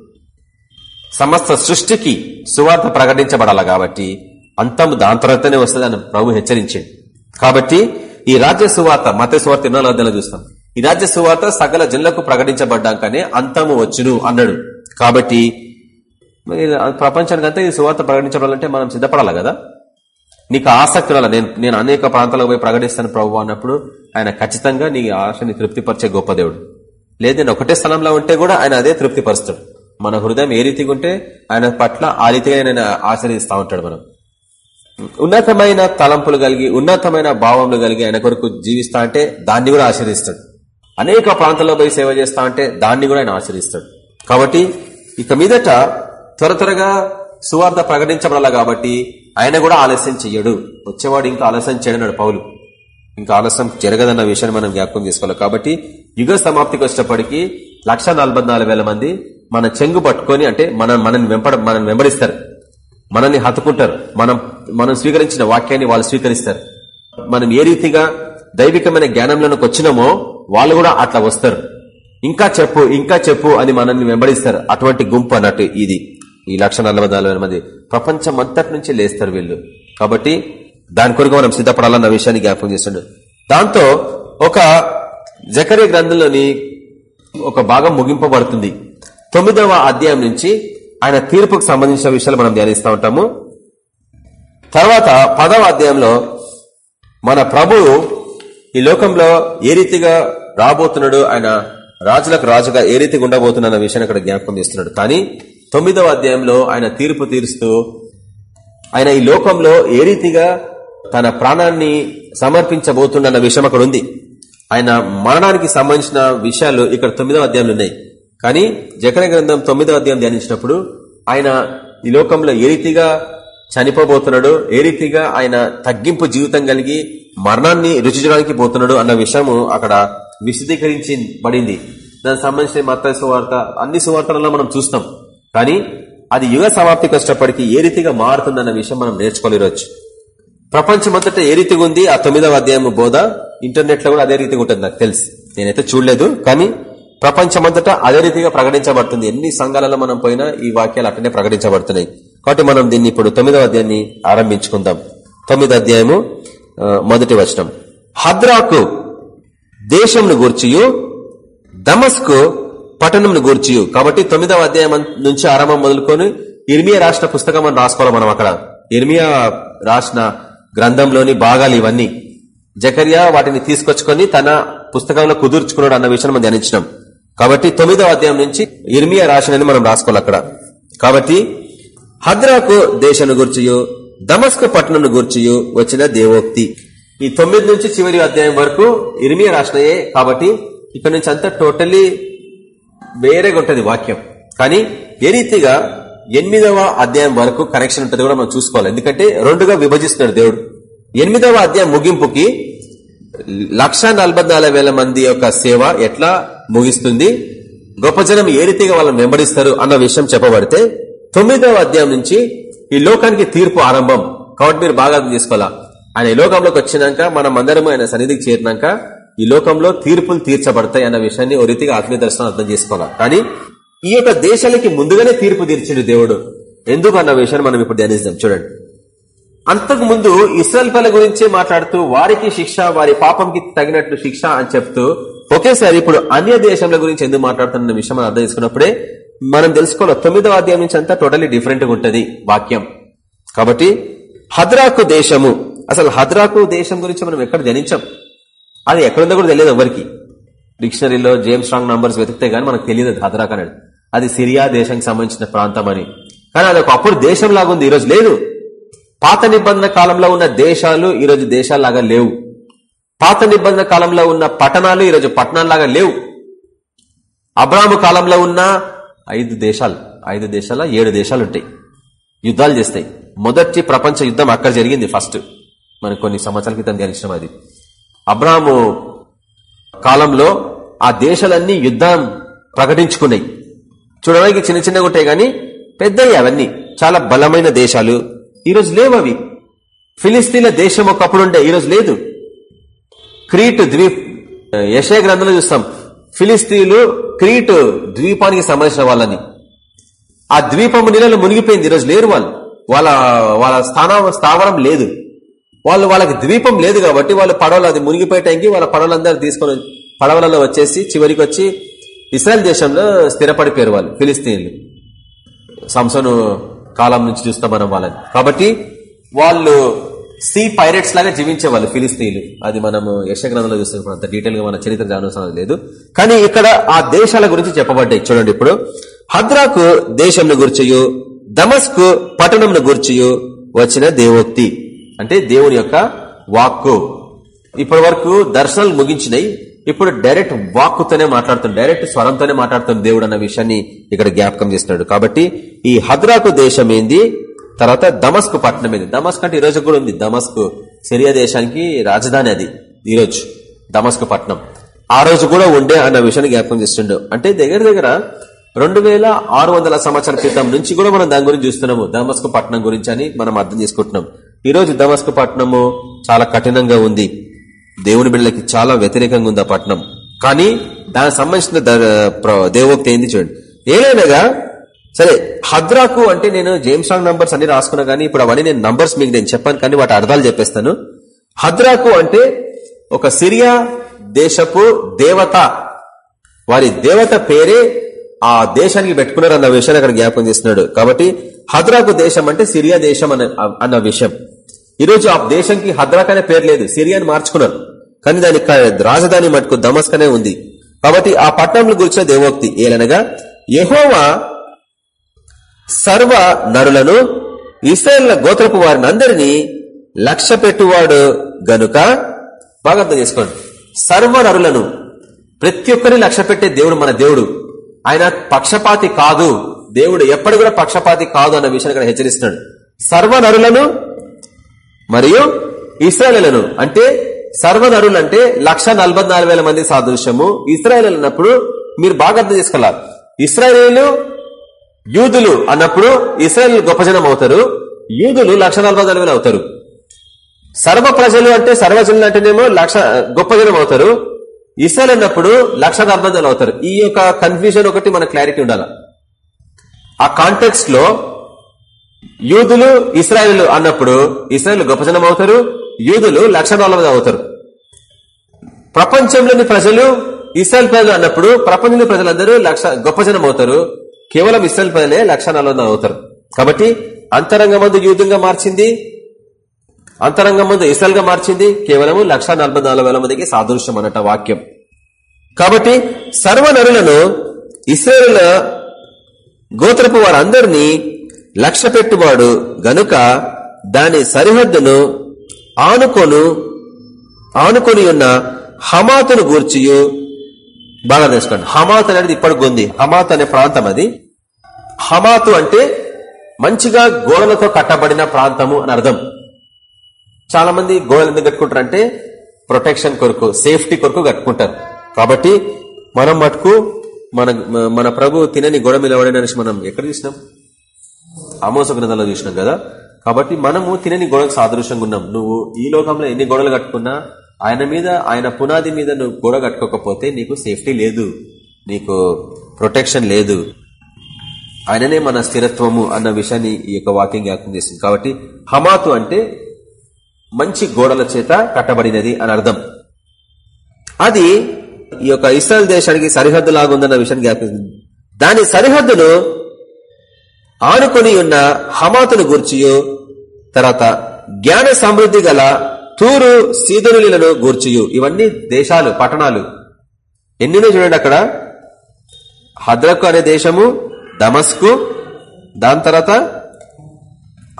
సమస్త సృష్టికి సువార్త ప్రకటించబడాలా కాబట్టి అంతం దాని తర్వాతనే వస్తుంది ప్రభు హెచ్చరించింది కాబట్టి ఈ రాజ్య సువార్త మత సువార్త ఎన్నో అర్థంలో చూస్తాం. ఈ రాజ్య సువార్త సకల జనులకు ప్రకటించబడ్డాకనే అంతము వచ్చును అన్నాడు. కాబట్టి ప్రపంచానికంతా ఈ సువార్త ప్రకటించబడాలంటే మనం సిద్ధపడాలి కదా? నీకు ఆసక్తి వల్ల నేను నేను అనేక ప్రాంతాలకు పోయి ప్రకటిస్తాను ప్రభు అన్నప్పుడు ఆయన ఖచ్చితంగా నీ ఆశని తృప్తిపరిచే గొప్ప దేవుడు. లేదు నేను ఒకటే స్థలంలో ఉంటే కూడా ఆయన అదే తృప్తిపరుస్తాడు. మన హృదయం ఏ రీతిగా ఉంటే ఆయన పట్ల ఆ రీతిగా ఆయన ఆశ్రయిస్తా ఉంటాడు మనం. ఉన్నతమైన తలంపులు కలిగి ఉన్నతమైన భావములు కలిగి ఆయన కొరకు జీవిస్తా అంటే దాన్ని కూడా ఆశ్రయిస్తాడు అనేక ప్రాంతాల్లో పోయి సేవ చేస్తా అంటే దాన్ని కూడా ఆయన ఆశ్రయిస్తాడు కాబట్టి ఇక మీదట త్వర త్వరగా సువార్త ప్రకటించబడాల కాబట్టి ఆయన కూడా ఆలస్యం చెయ్యడు. వచ్చేవాడు ఇంకా ఆలస్యం చేయడన్నాడు పౌలు. ఇంకా ఆలస్యం జరగదన్న విషయాన్ని మనం జ్ఞాపకం చేసుకోవాలి. కాబట్టి యుగ సమాప్తికి వచ్చేటప్పటికి లక్ష మంది మన చెంగు పట్టుకొని అంటే మనం మనని వెంపడ మనని వెంబడిస్తారు. మనల్ని హత్తుకుంటారు. మనం మనం స్వీకరించిన వాక్యాన్ని వాళ్ళు స్వీకరిస్తారు. మనం ఏ రీతిగా దైవికమైన జ్ఞానంలోకి వచ్చినామో వాళ్ళు కూడా అట్లా వస్తారు. ఇంకా చెప్పు ఇంకా చెప్పు అని మనల్ని వెంబడిస్తారు. అటువంటి గుంపు అన్నట్టు ఇది. ఈ లక్ష మంది ప్రపంచం అంతటి నుంచి లేస్తారు వీళ్ళు. కాబట్టి దాని కొరకు మనం సిద్ధపడాలన్న విషయాన్ని జ్ఞాపకం చేస్తుండడు దాంతో ఒక జకరీ గ్రంథంలోని ఒక భాగం ముగింపబడుతుంది. తొమ్మిదవ అధ్యాయం నుంచి ఆయన తీర్పుకు సంబంధించిన విషయాలు మనం ధ్యానిస్తూ ఉంటాము. తర్వాత పదవ అధ్యాయంలో మన ప్రభువు ఈ లోకంలో ఏ రీతిగా రాబోతున్నాడు ఆయన రాజులకు రాజుగా ఏ రీతిగా ఉండబోతున్న విషయాన్ని అక్కడ జ్ఞాపకం చేస్తున్నాడు. కానీ తొమ్మిదవ అధ్యాయంలో ఆయన తీర్పు తీరుస్తూ ఆయన ఈ లోకంలో ఏ రీతిగా తన ప్రాణాన్ని సమర్పించబోతుండన్న విషయం అక్కడ ఉంది. ఆయన మరణానికి సంబంధించిన విషయాలు ఇక్కడ తొమ్మిదవ అధ్యాయంలో ఉన్నాయి. కానీ జకర గ్రంథం తొమ్మిదవ అధ్యాయం ధ్యానించినప్పుడు ఆయన ఈ లోకంలో ఏ రీతిగా చనిపోబోతున్నాడు ఏ రీతిగా ఆయన తగ్గింపు జీవితం కలిగి మరణాన్ని రుచి చూడడానికి పోతున్నాడు అన్న విషయము అక్కడ విశదీకరించబడింది. దానికి సంబంధించిన మత సువార్త అన్ని సువార్తలలో మనం చూస్తాం. కానీ అది యుగ సమాప్తికి వచ్చినప్పటికీ ఏ రీతిగా మారుతుందన్న విషయం మనం నేర్చుకోలేరొచ్చు. ప్రపంచమంతటా ఏ రీతిగా ఉంది? ఆ తొమ్మిదవ అధ్యాయం బోధ ఇంటర్నెట్లో కూడా అదే రీతిగా ఉంటుంది నాకు తెలుసు. నేనైతే చూడలేదు కానీ ప్రపంచమంతటా అదే రీతిగా ప్రకటించబడుతుంది. ఎన్ని సంఘాలలో మనం పోయినా ఈ వాక్యాలు అట్టనే ప్రకటించబడుతున్నాయి. కాబట్టి మనం దీన్ని ఇప్పుడు తొమ్మిదవ అధ్యాయాన్ని ఆరంభించుకుందాం. తొమ్మిది అధ్యాయము మొదటి వచనం. హద్రాకు దేశంను గూర్చియు దమస్కు పట్టణంను గూర్చియు. కాబట్టి తొమ్మిదవ అధ్యాయం నుంచి ఆరంభం మొదలుకొని ఇర్మియా రాసిన పుస్తకం అని రాసుకోవాలి మనం అక్కడ. ఇర్మియా రాసిన గ్రంథంలోని భాగాలు ఇవన్నీ. జకర్యా వాటిని తీసుకొచ్చుకొని తన పుస్తకంలో కుదుర్చుకున్నాడు అన్న విషయం మనం ధ్యానించినాం. కాబట్టి తొమ్మిదవ అధ్యాయం నుంచి ఇర్మియా రాసినని మనం రాసుకోవాలి అక్కడ. కాబట్టి హద్రాకు దేశను గుర్చియు దమస్క పట్టణం గుర్చియు వచ్చిన దేవోక్తి. ఈ తొమ్మిది నుంచి చివరి అధ్యాయం వరకు ఇర్మియా రాసినయే కాబట్టి ఇక్కడ నుంచి అంతా టోటల్లీ వేరేగా ఉంటుంది వాక్యం. కానీ ఏ రీతిగా ఎనిమిదవ అధ్యాయం వరకు కనెక్షన్ ఉంటుంది కూడా మనం చూసుకోవాలి. ఎందుకంటే రెండుగా విభజిస్తున్నాడు దేవుడు. ఎనిమిదవ అధ్యాయం ముగింపుకి లక్ష మంది యొక్క సేవ ఎట్లా ముగిస్తుంది? గొప్ప జనం ఏ రీతిగా వాళ్ళని వెంబడిస్తారు అన్న విషయం చెప్పబడితే తొమ్మిదవ అధ్యాయం నుంచి ఈ లోకానికి తీర్పు ఆరంభం. కాబట్టి మీరు బాగా అర్థం చేసుకోవాలా? ఆయన ఈ లోకంలోకి వచ్చినాక మనం అందరం ఆయన సన్నిధికి చేరినాక ఈ లోకంలో తీర్పులు తీర్చబడతాయి అన్న విషయాన్ని ఓ రీతిగా ఆత్మీయ దర్శనం అర్థం చేసుకోవాలి. కానీ ఈ యొక్క దేశాలకి ముందుగానే తీర్పు తీర్చిండు దేవుడు. ఎందుకు అన్న విషయాన్ని మనం ఇప్పుడు ధ్యానిస్తాం చూడండి. అంతకు ముందు ఇస్రాయల్ పల్లె గురించి మాట్లాడుతూ వారికి శిక్ష వారి పాపంకి తగినట్లు శిక్ష అని చెప్తూ ఒకేసారి ఇప్పుడు అన్య దేశంల గురించి ఎందుకు మాట్లాడుతున్న విషయం మనం అర్థం చేసుకున్నప్పుడే మనం తెలుసుకోవాలి. తొమ్మిదవ అధ్యాయం నుంచి అంతా టోటలీ డిఫరెంట్గా ఉంటది వాక్యం. కాబట్టి హద్రాకు దేశము. అసలు హద్రాకు దేశం గురించి మనం ఎక్కడ ధ్యానించాం? అది ఎక్కడుందో కూడా తెలియదు ఎవరికి. డిక్షనరీలో జేమ్స్ స్ట్రాంగ్ నంబర్స్ వెతికితే గానీ మనకు తెలియదు హద్రాక్ అనేది. అది సిరియా దేశానికి సంబంధించిన ప్రాంతం అని. కానీ అది ఒకప్పుడు దేశం లాగా ఉంది ఈరోజు లేదు. పాత నిబంధన కాలంలో ఉన్న దేశాలు ఈరోజు దేశాల్లాగా లేవు. పాత నిబంధన కాలంలో ఉన్న పట్టణాలు ఈరోజు పట్టణాల్లాగా లేవు. అబ్రాహ్మ కాలంలో ఉన్న ఐదు దేశాలు ఐదు దేశాల ఏడు దేశాలు ఉంటాయి యుద్ధాలు చేస్తాయి. మొదటి ప్రపంచ యుద్ధం అక్కడ జరిగింది ఫస్ట్. మనకు కొన్ని సంవత్సరాల క్రితం తెలిసిన అది. అబ్రాహము కాలంలో ఆ దేశాలన్నీ యుద్ధం ప్రకటించుకున్నాయి. చూడడానికి చిన్న చిన్నగా ఉంటాయి గాని పెద్దవి అవన్నీ. చాలా బలమైన దేశాలు. ఈరోజు లేవు అవి. ఫిలిస్తీన్ల దేశం ఒకప్పుడు ఉండే ఈరోజు లేదు. క్రీట్ ద్వీప్ యశయ గ్రంథంలో చూస్తాం. ఫిలిస్తీన్లు క్రీట్ ద్వీపానికి సంబంధించిన వాళ్ళని. ఆ ద్వీపము నీళ్ళలో మునిగిపోయింది. ఈరోజు లేరు వాళ్ళు. వాళ్ళ వాళ్ళ స్థాన స్థావరం లేదు. వాళ్ళు వాళ్ళకి ద్వీపం లేదు కాబట్టి వాళ్ళు పడవలు అది మునిగిపోయే టైంకి వాళ్ళ పడవలందరూ తీసుకొని పడవలలో వచ్చేసి చివరికి వచ్చి ఇస్రాయల్ దేశంలో స్థిరపడిపోయారు వాళ్ళు ఫిలిస్తీన్లు. సంసను కాలం నుంచి చూస్తాం మనం వాళ్ళని. కాబట్టి వాళ్ళు సీ పైరెట్స్ లాగా జీవించే వాళ్ళు ఫిలిస్తీన్లు. అది మనము యశగ్రంథంలో చూస్తున్నప్పుడు అంత డీటెయిల్గా మన చరిత్ర జానవసరం లేదు. కానీ ఇక్కడ ఆ దేశాల గురించి చెప్పబడ్డాయి. చూడండి ఇప్పుడు. హద్రాకు దేశంను గుర్చియు దమస్కు పట్టణంను గుర్చియు వచ్చిన దేవోక్తి. అంటే దేవుని యొక్క వాక్కు. ఇప్పటి వరకు దర్శనాలు ముగించినాయి ఇప్పుడు డైరెక్ట్ వాక్కుతోనే మాట్లాడుతుంది డైరెక్ట్ స్వరంతోనే మాట్లాడుతున్న దేవుడు అన్న విషయాన్ని ఇక్కడ జ్ఞాపకం చేస్తున్నాడు. కాబట్టి ఈ హద్రాకు దేశం ఏంది? తర్వాత దమస్కు పట్టణం ఏంది? దమస్క్ అంటే ఈరోజు కూడా ఉంది. దమస్క్ సిరియా దేశానికి రాజధాని అది ఈరోజు దమస్కు పట్టణం. ఆ రోజు కూడా ఉండే అన్న విషయాన్ని జ్ఞాపకం చేస్తుండడు అంటే దగ్గర దగ్గర రెండు వేల ఆరు వందల సంవత్సరాల క్రితం నుంచి కూడా మనం దాని గురించి చూస్తున్నాము. దమస్కు పట్టణం గురించి అని మనం అర్థం చేసుకుంటున్నాం. ఈ రోజు దమస్కు పట్టణము చాలా కఠినంగా ఉంది. దేవుని బిడ్డలకి చాలా వ్యతిరేకంగా ఉంది ఆ పట్టణం. కానీ దానికి సంబంధించిన దేవోక్తి ఏంది చూడండి. ఏదైనాగా సరే హద్రాకు అంటే నేను జేమ్స్ రాంగ్ నంబర్స్ అన్ని రాసుకున్నా కానీ ఇప్పుడు అవన్నీ నేను నంబర్స్ మీకు నేను చెప్పాను కానీ వాటి అర్థాలు చెప్పేస్తాను. హద్రాకు అంటే ఒక సిరియా దేశపు దేవత. వారి దేవత పేరే ఆ దేశానికి పెట్టుకున్నారు అన్న విషయాన్ని అక్కడ జ్ఞాపకం చేస్తున్నాడు. కాబట్టి హద్రాకు దేశం అంటే సిరియా దేశం అన్న విషయం. ఈరోజు ఆ దేశంకి హద్రాక్ అనే పేరు లేదు సిరియాని మార్చుకున్నారు. కానీ దాని రాజధాని మటుకు దమస్కనే ఉంది. కాబట్టి ఆ పట్టణంలో గురించిన దేవోక్తి ఏలనగా యహోవా సర్వ నరులను ఇస్రాయేల్ గోత్రపు వారిని అందరినీ లక్ష్య పెట్టువాడు గనుక బాగా అర్థం చేసుకోండి. సర్వ నరులను ప్రతి ఒక్కరిని లక్ష్య పెట్టే దేవుడు మన దేవుడు. ఆయన పక్షపాతి కాదు. దేవుడు ఎప్పటి కూడా పక్షపాతి కాదు అన్న విషయాన్ని ఇక్కడ హెచ్చరిస్తున్నాడు. సర్వ నరులను మరియు ఇస్రాయలను అంటే సర్వనరులు అంటే లక్ష మంది సాదృశ్యము. ఇస్రాయల్ అన్నప్పుడు మీరు బాగా అర్థం చేసుకోవాలి. ఇస్రాయేలీలు యూదులు అన్నప్పుడు ఇస్రాయల్ గొప్ప జనం అవుతారు. యూదులు లక్ష అవుతారు. సర్వ ప్రజలు అంటే సర్వజనులు అంటేనేమో లక్ష గొప్ప జనం అవుతారు. ఇస్రాయల్ అన్నప్పుడు లక్ష అవుతారు. ఈ యొక్క కన్ఫ్యూజన్ ఒకటి మన క్లారిటీ ఉండాలి. ఆ కాంటెక్స్ట్లో యూదులు ఇస్రాయలు అన్నప్పుడు ఇస్రాయలు గొప్ప జనం అవుతారు యూదులు లక్ష అవుతారు. ప్రపంచంలోని ప్రజలు ఇస్రాయల్ ప్రజలు అన్నప్పుడు ప్రపంచంలోని ప్రజలందరూ లక్ష గొప్ప జనం అవుతారు. కేవలం ఇస్రాయల్ ప్రజలే లక్ష అవుతారు. కాబట్టి అంతరంగ మందు యూదంగా మార్చింది అంతరంగం ముందు ఇసల్గా మార్చింది కేవలం లక్ష మందికి సాదృశ్యం అన్నట వాక్యం. కాబట్టి సర్వనరులను ఇస్రాయేల్ గోత్రపు వారందరినీ లక్ష్య పెట్టువాడు గనుక దాని సరిహద్దును ఆనుకొను ఆనుకొని ఉన్న హమాతును గూర్చియు. బాగా తెలుసుకోండి. హమాత్ అనేది ఇప్పటికి ఉంది. హమాత్ అనే ప్రాంతం అది. హమాతు అంటే మంచిగా గోడలతో కట్టబడిన ప్రాంతము అని అర్థం. చాలా మంది గోడలు ఎందుకు కట్టుకుంటారంటే ప్రొటెక్షన్ కొరకు సేఫ్టీ కొరకు కట్టుకుంటారు. కాబట్టి మనం మటుకు మన మన ప్రభు తినని గోడ మీద మనం ఎక్కడ చూసినాం? అమోస గ్రంథంలో చూసినాం కదా? కాబట్టి మనము తినని గోడకు సాదృశ్యంగా ఉన్నాం. నువ్వు ఈ లోకంలో ఎన్ని గోడలు కట్టుకున్నా ఆయన మీద ఆయన పునాది మీద నువ్వు గోడ కట్టుకోకపోతే నీకు సేఫ్టీ లేదు. నీకు ప్రొటెక్షన్ లేదు. ఆయననే మన స్థిరత్వము అన్న విషయాన్ని ఈ యొక్క వాక్యం జ్ఞాపకం చేసింది. కాబట్టి హమాతు అంటే మంచి గోడల చేత కట్టబడినది అని అర్థం. అది ఈ యొక్క ఇస్రాయల్ దేశానికి సరిహద్దు లాగుందన్న విషయాన్ని జ్ఞాపకం దాని సరిహద్దును ఆనుకొని ఉన్న హమాతును గూర్చియు తర్వాత జ్ఞాన సమృద్ధి గల తూరు సీదనులను గూర్చియు. ఇవన్నీ దేశాలు పట్టణాలు. ఎన్నినో చూడండి అక్కడ. హద్రకు అనే దేశము దమస్కు దాని తర్వాత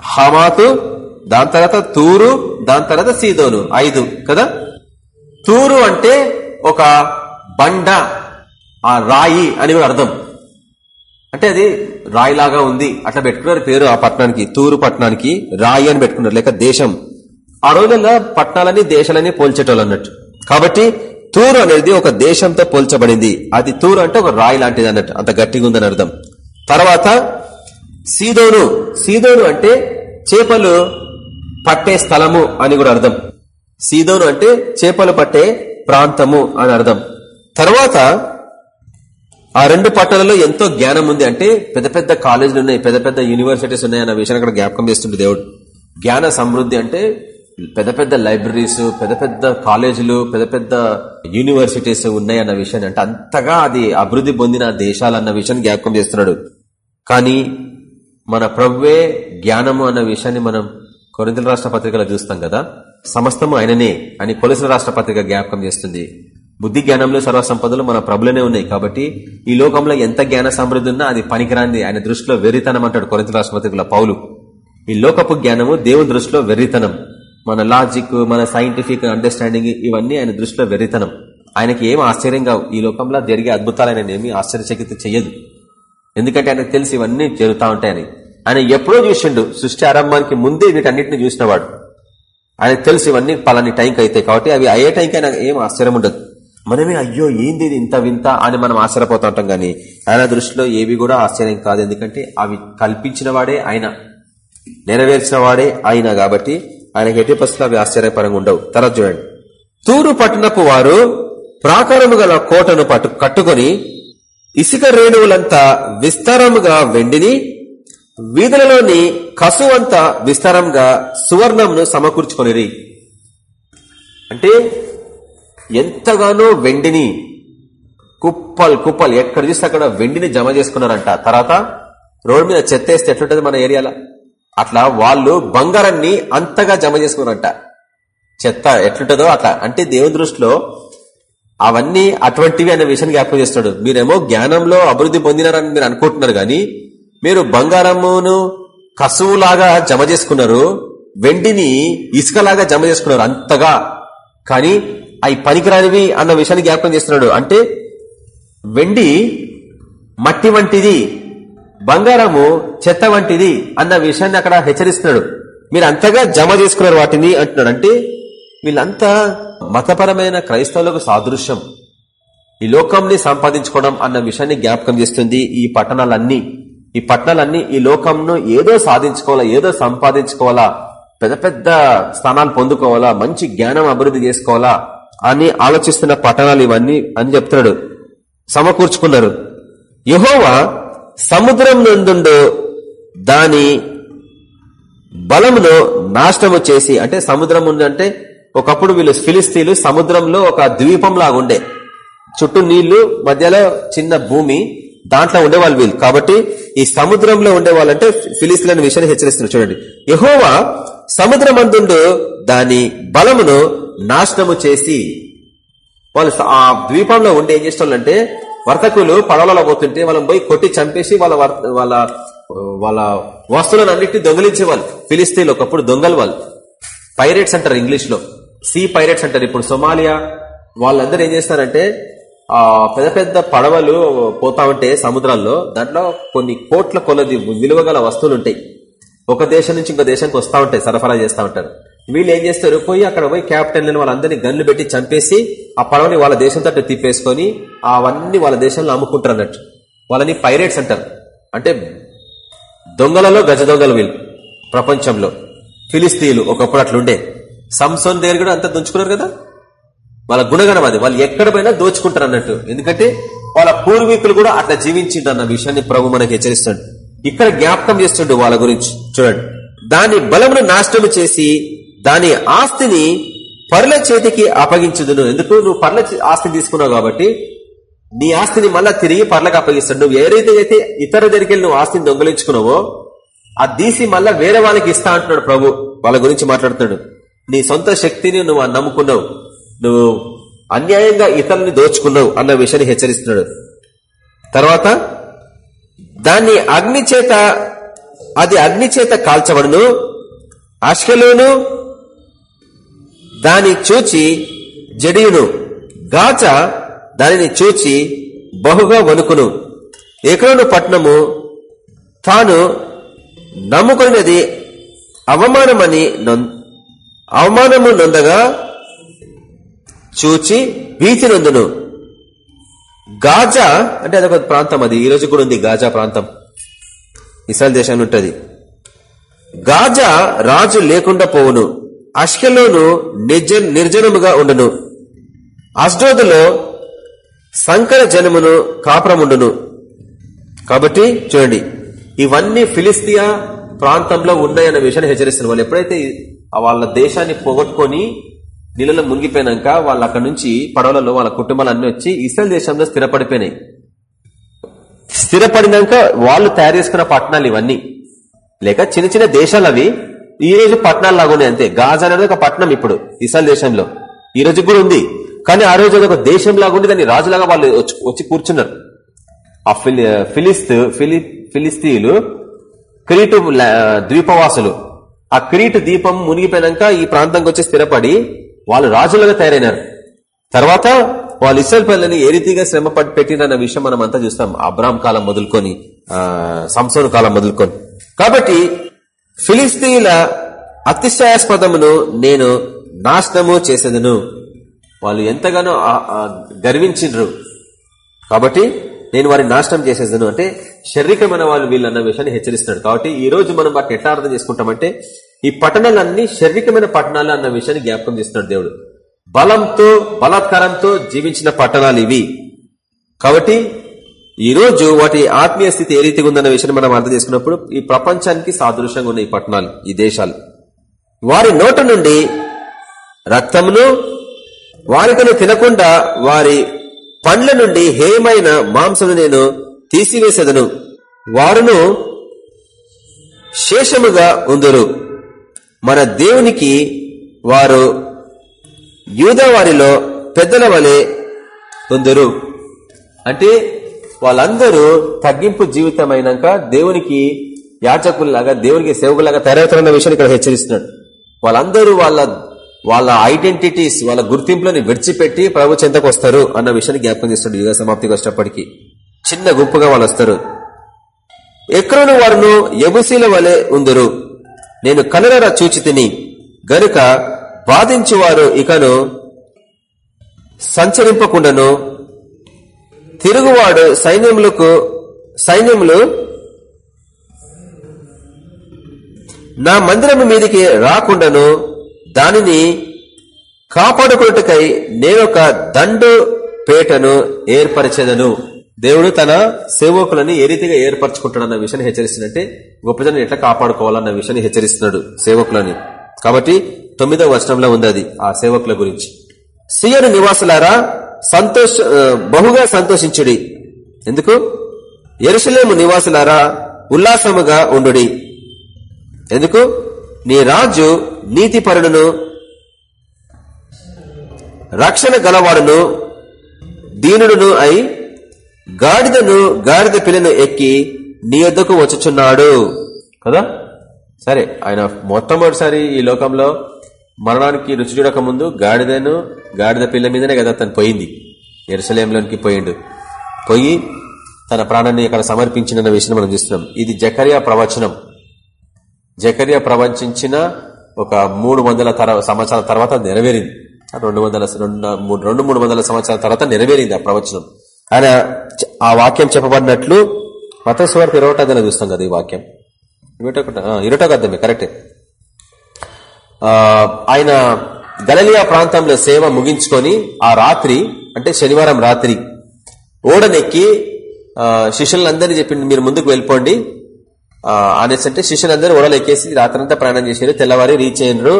హమాతు దాని తర్వాత తూరు దాని తర్వాత సీదోను ఐదు కదా? తూరు అంటే ఒక బండ ఆ రాయి అని కూడా అర్థం. అంటే అది రాయిలాగా ఉంది అట్లా పెట్టుకున్నారు. పేరు ఆ పట్టణానికి తూరు పట్టణానికి రాయి అని పెట్టుకున్నారు లేక దేశం. ఆ రోజుల్లో పట్టణాలని దేశాలని పోల్చేటోళ్ళు అన్నట్టు. కాబట్టి తూరు అనేది ఒక దేశంతో పోల్చబడింది. అది తూరు అంటే ఒక రాయి లాంటిది అన్నట్టు. అంత గట్టిగా ఉందని అర్థం. తర్వాత సీదోను. సీదోను అంటే చేపలు పట్టే స్థలము అని కూడా అర్థం. సీదోను అంటే చేపలు పట్టే ప్రాంతము అని అర్థం. తర్వాత ఆ రెండు పట్టణాలలో ఎంతో జ్ఞానం ఉంది. అంటే పెద్ద పెద్ద కాలేజీలు ఉన్నాయి పెద్ద పెద్ద యూనివర్సిటీస్ ఉన్నాయి అన్న విషయాన్ని అక్కడ జ్ఞాపకం చేస్తుండే దేవుడు. జ్ఞాన సమృద్ధి అంటే పెద్ద పెద్ద లైబ్రరీస్ పెద్ద పెద్ద కాలేజీలు పెద్ద పెద్ద యూనివర్సిటీస్ ఉన్నాయి అన్న విషయాన్ని అంటే అంతగా అది అభివృద్ధి పొందిన దేశాలు అన్న విషయాన్ని జ్ఞాపకం చేస్తున్నాడు. కానీ మన ప్రవ్వే జ్ఞానము అన్న విషయాన్ని మనం కొరింతల రాష్ట్ర పత్రికలో చూస్తాం కదా. సమస్తము ఆయననే అని కొలసిన రాష్ట్ర పత్రిక జ్ఞాపకం చేస్తుంది. బుద్ధి జ్ఞానంలో సర్వసంపదలు మన ప్రభులనే ఉన్నాయి కాబట్టి ఈ లోకంలో ఎంత జ్ఞాన సమృద్ధి ఉన్నా అది పనికిరాంది ఆయన దృష్టిలో వెర్రితనం అంటాడు కొరింత రాష్ట్రపతికుల పౌలు. ఈ లోకపు జ్ఞానము దేవుని దృష్టిలో వెర్రితనం. మన లాజిక్ మన సైంటిఫిక్ అండర్స్టాండింగ్ ఇవన్నీ ఆయన దృష్టిలో వెర్రితనం. ఆయనకి ఏం ఆశ్చర్యంగా ఈ లోకంలో జరిగే అద్భుతాలు ఆయన ఏమి ఆశ్చర్యచకిత చెయ్యదు ఎందుకంటే ఆయనకు తెలిసి ఇవన్నీ జరుగుతూ ఉంటాయని. ఆయన ఎప్పుడో చూసిండు. సృష్టి ఆరంభానికి ముందే వీటన్నిటిని చూసినవాడు. ఆయనకు తెలిసి ఇవన్నీ పలాని టైంకి అవుతాయి కాబట్టి అవి అయ్యే టైంకి ఆయన ఏం ఆశ్చర్యం ఉండదు. మనమే అయ్యో ఏంది ఇంత వింత అని మనం ఆశ్చర్యపోతూ ఉంటాం కానీ ఆయన దృష్టిలో ఏవి కూడా ఆశ్చర్యం కాదు. ఎందుకంటే అవి కల్పించిన వాడే ఆయన నెరవేర్చిన వాడే ఆయన కాబట్టి ఆయన ఎట్టి పరిస్థితులు అవి ఆశ్చర్యపరంగా ఉండవు. తర్వాత చూడండి. తూరు పట్టణపు వారు ప్రాకారము గల కోటను పట్టు కట్టుకుని ఇసుక రేణువులంతా విస్తారముగా వెండిని వీధులలోని కసువంతా విస్తారంగా సువర్ణంను సమకూర్చుకొనిరి. అంటే ఎంతగానో వెండిని కుప్పలు కుప్పలు ఎక్కడ చూస్తే అక్కడ వెండిని జమ చేసుకున్నారంట. తర్వాత రోడ్డు మీద చెత్త వేస్తే ఎట్లుంటది మన ఏరియాలో? అట్లా వాళ్ళు బంగారాన్ని అంతగా జమ చేసుకున్నారంట. చెత్త ఎట్లుంటదో అట్లా. అంటే దేవుని దృష్టిలో అవన్నీ అటువంటివి అనే విషయాన్ని జ్ఞాపకం చేస్తున్నాడు మీరేమో జ్ఞానంలో అభివృద్ధి పొందినారని మీరు అనుకుంటున్నారు గాని మీరు బంగారమును కసువులాగా జమ చేసుకున్నారు వెండిని ఇసుకలాగా జమ చేసుకున్నారు అంతగా. కానీ అవి పనికిరానివి అన్న విషయాన్ని జ్ఞాపకం చేస్తున్నాడు. అంటే వెండి మట్టి వంటిది బంగారము చెత్త వంటిది అన్న విషయాన్ని అక్కడ హెచ్చరిస్తున్నాడు. మీరు అంతగా జమ చేసుకున్నారు వాటిని అంటున్నాడు. అంటే వీళ్ళంతా మతపరమైన క్రైస్తవులకు సాదృశ్యం. ఈ లోకంని సంపాదించుకోవడం అన్న విషయాన్ని జ్ఞాపకం చేస్తుంది ఈ పట్టణాలన్నీ. ఈ పట్టణాలన్నీ ఈ లోకంను ఏదో సాధించుకోవాలా ఏదో సంపాదించుకోవాలా పెద్ద పెద్ద స్థానాలు పొందుకోవాలా మంచి జ్ఞానం అభివృద్ధి చేసుకోవాలా అని ఆలోచిస్తున్న పట్టణాలు ఇవన్నీ అని చెప్తున్నాడు. సమకూర్చుకున్నారు. యహోవా సముద్రం నుండు దాని బలమును నాశనము చేసి అంటే సముద్రం ఉందంటే ఒకప్పుడు వీళ్ళు ఫిలిస్తీన్లు సముద్రంలో ఒక ద్వీపం లాగుండే చుట్టూ నీళ్ళు మధ్యలో చిన్న భూమి దాంట్లో ఉండేవాళ్ళు వీళ్ళు. కాబట్టి ఈ సముద్రంలో ఉండేవాళ్ళంటే ఫిలిస్తీన్ విషయాన్ని హెచ్చరిస్తున్నారు. చూడండి. యహోవా సముద్రమందుండు దాని బలమును నాశనము చేసి వాళ్ళు ఆ ద్వీపంలో ఉండి ఏం చేస్తుంటే వర్తకులు పడవలలో పోతుంటే వాళ్ళని పోయి కొట్టి చంపేసి వాళ్ళ వాళ్ళ వాళ్ళ వస్తువులను అన్నింటినీ దొంగలించేవాళ్ళు. ఫిలిస్తీన్లు ఒకప్పుడు దొంగలు వాళ్ళు పైరేట్స్ అంటారు ఇంగ్లీష్లో సీ పైరేట్స్ అంటారు ఇప్పుడు సొమాలియా వాళ్ళందరూ ఏం చేస్తారంటే ఆ పెద్ద పెద్ద పడవలు పోతా ఉంటే సముద్రాల్లో దాంట్లో కొన్ని కోట్ల కొలది విలువగల వస్తువులు ఉంటాయి. ఒక దేశం నుంచి ఇంకో దేశానికి వస్తూ ఉంటాయి సరఫరా చేస్తా ఉంటారు. వీళ్ళు ఏం చేస్తారు? పోయి అక్కడ పోయి క్యాప్టెన్ వాళ్ళందరినీ గన్లు పెట్టి చంపేసి ఆ పడవని వాళ్ళ దేశం తట్టు తిప్పేసుకొని అవన్నీ వాళ్ళ దేశంలో అమ్ముకుంటారు అన్నట్టు వాళ్ళని పైరేట్స్ అంటారు. అంటే దొంగలలో గజ దొంగలు వీళ్ళు ప్రపంచంలో. ఫిలిస్తీన్లు ఒకప్పుడు అట్లుండే. సంసోన్ దగ్గర కూడా అంతా దుంచుకున్నారు కదా? వాళ్ళ గుణగణం అది. వాళ్ళు ఎక్కడ పోయినా దోచుకుంటారు అన్నట్టు ఎందుకంటే వాళ్ళ పూర్వీకులు కూడా అట్లా జీవించిండు అన్న విషయాన్ని ప్రభు మనకి హెచ్చరిస్తాడు. ఇక్కడ జ్ఞాపకం చేస్తుండు వాళ్ళ గురించి. చూడండి. దాని బలమును నాశనం చేసి దాని ఆస్తిని పర్ల చేతికి అప్పగించదును. ఎందుకు? నువ్వు పర్ల ఆస్తిని తీసుకున్నావు కాబట్టి నీ ఆస్తిని మళ్ళా తిరిగి పర్లకు అప్పగిస్తాడు. నువ్వు ఏదైతే అయితే ఇతర దగ్గరికి నువ్వు ఆస్తిని దొంగలించుకున్నావో ఆ తీసి మళ్ళా వేరే వాళ్ళకి ఇస్తా అంటున్నాడు ప్రభు. వాళ్ళ గురించి మాట్లాడుతున్నాడు. నీ సొంత శక్తిని నువ్వు నమ్ముకున్నావు. నువ్వు అన్యాయంగా ఇతరుల్ని దోచుకున్నావు అన్న విషయాన్ని హెచ్చరిస్తున్నాడు. తర్వాత దాన్ని అగ్ని చేత అది అగ్ని చేత కాల్చబడును. అష్కలోను దాని చూచి జడియును గాచ దానిని చూచి బహుగా వణుకును. ఎకరోను పట్నము తాను నమ్ముకున్నది అవమానమని అవమానము నొందగా చూచి భీతి నొందును. గాజా అంటే అదొక ప్రాంతం అది. ఈ రోజు కూడా ఉంది గాజా ప్రాంతం. ఇస్రాయల్ దేశాన్ని ఉంటుంది. గాజా రాజు లేకుండా పోవును. అష్కలోను నిర్జనముగా ఉండును. అస్డోదులో సంకర జనమును కాపురముండును. కాబట్టి చూడండి ఇవన్నీ ఫిలిస్తియా ప్రాంతంలో ఉన్నాయన్న విషయాన్ని హెచ్చరిస్తున్నారు. వాళ్ళు ఎప్పుడైతే వాళ్ళ దేశాన్ని పోగొట్టుకొని నీళ్ళలో మునిగిపోయినాక వాళ్ళు అక్కడ నుంచి పడవలలో వాళ్ళ కుటుంబాలు వచ్చి ఇస్రాయల్ దేశంలో స్థిరపడిపోయినాయి. స్థిరపడినాక వాళ్ళు తయారు చేసుకున్న పట్టణాలు ఇవన్నీ. లేక చిన్న చిన్న దేశాలు అవి ఈ రోజు పట్టణాలు లాగున్నాయి అంతే. గాజా అనేది ఒక పట్టణం ఇప్పుడు ఇస్రాయల్ దేశంలో. ఈ రోజు కూడా ఉంది. కానీ ఆ రోజు ఒక దేశం లాగుండి దాన్ని రాజులాగా వాళ్ళు వచ్చి కూర్చున్నారు. ఆ ఫిలిస్త్ ఫిలిస్తీన్లు క్రీటు ద్వీపవాసులు. ఆ క్రీటు దీపం మునిగిపోయినాక ఈ ప్రాంతంకి వచ్చి స్థిరపడి వాళ్ళు రాజులుగా తయారైనారు. తర్వాత వాళ్ళు ఇస్రాయల్ పిల్లల్ని ఏ రీతిగా శ్రమ పెట్టిన విషయం మనం అంతా చూస్తాం. అబ్రామ్ కాలం మొదలుకొని సంసోన్ కాలం మొదలుకొని. కాబట్టి ఫిలిస్తీన్ల అతిశయాస్పదమును నేను నాశనము చేసేదను. వాళ్ళు ఎంతగానో గర్వించిండ్రు. కాబట్టి నేను వారిని నాశనం చేసేదను. అంటే శారీరకమైన వాళ్ళు వీళ్ళు అన్న విషయాన్ని హెచ్చరిస్తున్నాడు. కాబట్టి ఈ రోజు మనం వాటిని ఎట్లా అర్థం చేసుకుంటామంటే ఈ పట్టణాలన్నీ శారీరకమైన పట్టణాలు అన్న విషయాన్ని జ్ఞాపకం చేస్తున్నాడు దేవుడు. బలంతో బలాత్కారంతో జీవించిన పట్టణాలు ఇవి. కాబట్టి ఈ రోజు వాటి ఆత్మీయ స్థితి ఏ రీతిగా ఉందన్న విషయాన్ని మనం అర్థం చేసుకున్నప్పుడు ఈ ప్రపంచానికి సాదృశ్యంగా ఉన్న ఈ పట్టణాలు ఈ దేశాలు. వారి నోట నుండి రక్తమును వారికను తినకుండా వారి పండ్ల నుండి హేమైన మాంసము నేను తీసివేసేదను. వారును శేషముగా ఉందరు. మన దేవునికి వారు యూదవారిలో పెద్దల వలె ఉందరు. అంటే వాళ్ళందరూ తగ్గింపు జీవితం అయినాక దేవునికి యాచకుల్లాగా దేవునికి సేవకులాగా తయారవుతారన్న విషయాన్ని ఇక్కడ హెచ్చరిస్తున్నాడు. వాళ్ళందరూ వాళ్ళ వాళ్ళ ఐడెంటిటీస్ వాళ్ళ గుర్తింపులను విడిచిపెట్టి ప్రభు చెంతకు వస్తారు అన్న విషయాన్ని జ్ఞాపకం చేస్తాడు యుగ సమాప్తికి వచ్చినప్పటికీ. చిన్న గుంపుగా వాళ్ళు వస్తారు. ఎక్కడను వారును ఎబుసీల వలె ఉందరు. నేను కనులరా చూచి తిని గనుక వాదించువారు ఇకను సంచరింపకుండాను తిరుగువాడు సైన్యములకు సైన్యములు నా మందిరము మీదికి రాకుండాను దానిని కాపాడుకున్నట్టుకై నేనొక దండు పేటను ఏర్పరిచేదను. దేవుడు తన సేవకులని ఏ రీతిగా ఏర్పరచుకుంటాడన్న విషయాన్ని హెచ్చరిస్తున్నట్టే గొప్పజనం ఎట్లా కాపాడుకోవాలన్న విషయాన్ని హెచ్చరిస్తున్నాడు సేవకులని. కాబట్టి తొమ్మిదవ వచనంలో ఉంది అది ఆ సేవకుల గురించి. సియను నివాసులారా సంతోష బహుగా సంతోషించుడి. ఎందుకు? ఎరుసలేము నివాసులారా ఉల్లాసముగా ఉండు ఎందుకు? నీ రాజు నీతిపరుడును రక్షణ గలవాడును దీనుడును అయి గాడిదను గాడిద పిల్లను ఎక్కి నీ వద్దకు వచ్చుచున్నాడు. కదా? సరే ఆయన మొట్టమొదటిసారి ఈ లోకంలో మరణానికి రుచి చూడక ముందు గాడిదను గాడిద పిల్ల మీదనే కదా తను పోయింది. ఎరుసలేంలోనికి పోయిండు. పోయి తన ప్రాణాన్ని ఇక్కడ సమర్పించిన విషయం మనం చూస్తున్నాం. ఇది జకరియా ప్రవచనం. జకరియా ప్రవచించిన ఒక మూడు వందల సంవత్సరాల తర్వాత నెరవేరింది. రెండు వందల రెండు మూడు వందల సంవత్సరాల తర్వాత నెరవేరింది ఆ ప్రవచనం. ఆయన ఆ వాక్యం చెప్పబడినట్లు మతస్వార్త ఇరవటో చూస్తాం కదా ఈ వాక్యం. ఇరవటో అర్థమే కరెక్టే. ఆయన గలలియా ప్రాంతంలో సేవ ముగించుకొని ఆ రాత్రి అంటే శనివారం రాత్రి ఓడనెక్కి శిష్యులందరినీ చెప్పింది మీరు ముందుకు వెళ్ళిపోండి. అనేసి అంటే శిష్యులందరూ ఓడలు ఎక్కేసి రాత్రంతా ప్రయాణం చేశారు. తెల్లవారి రీచ్ అయినరు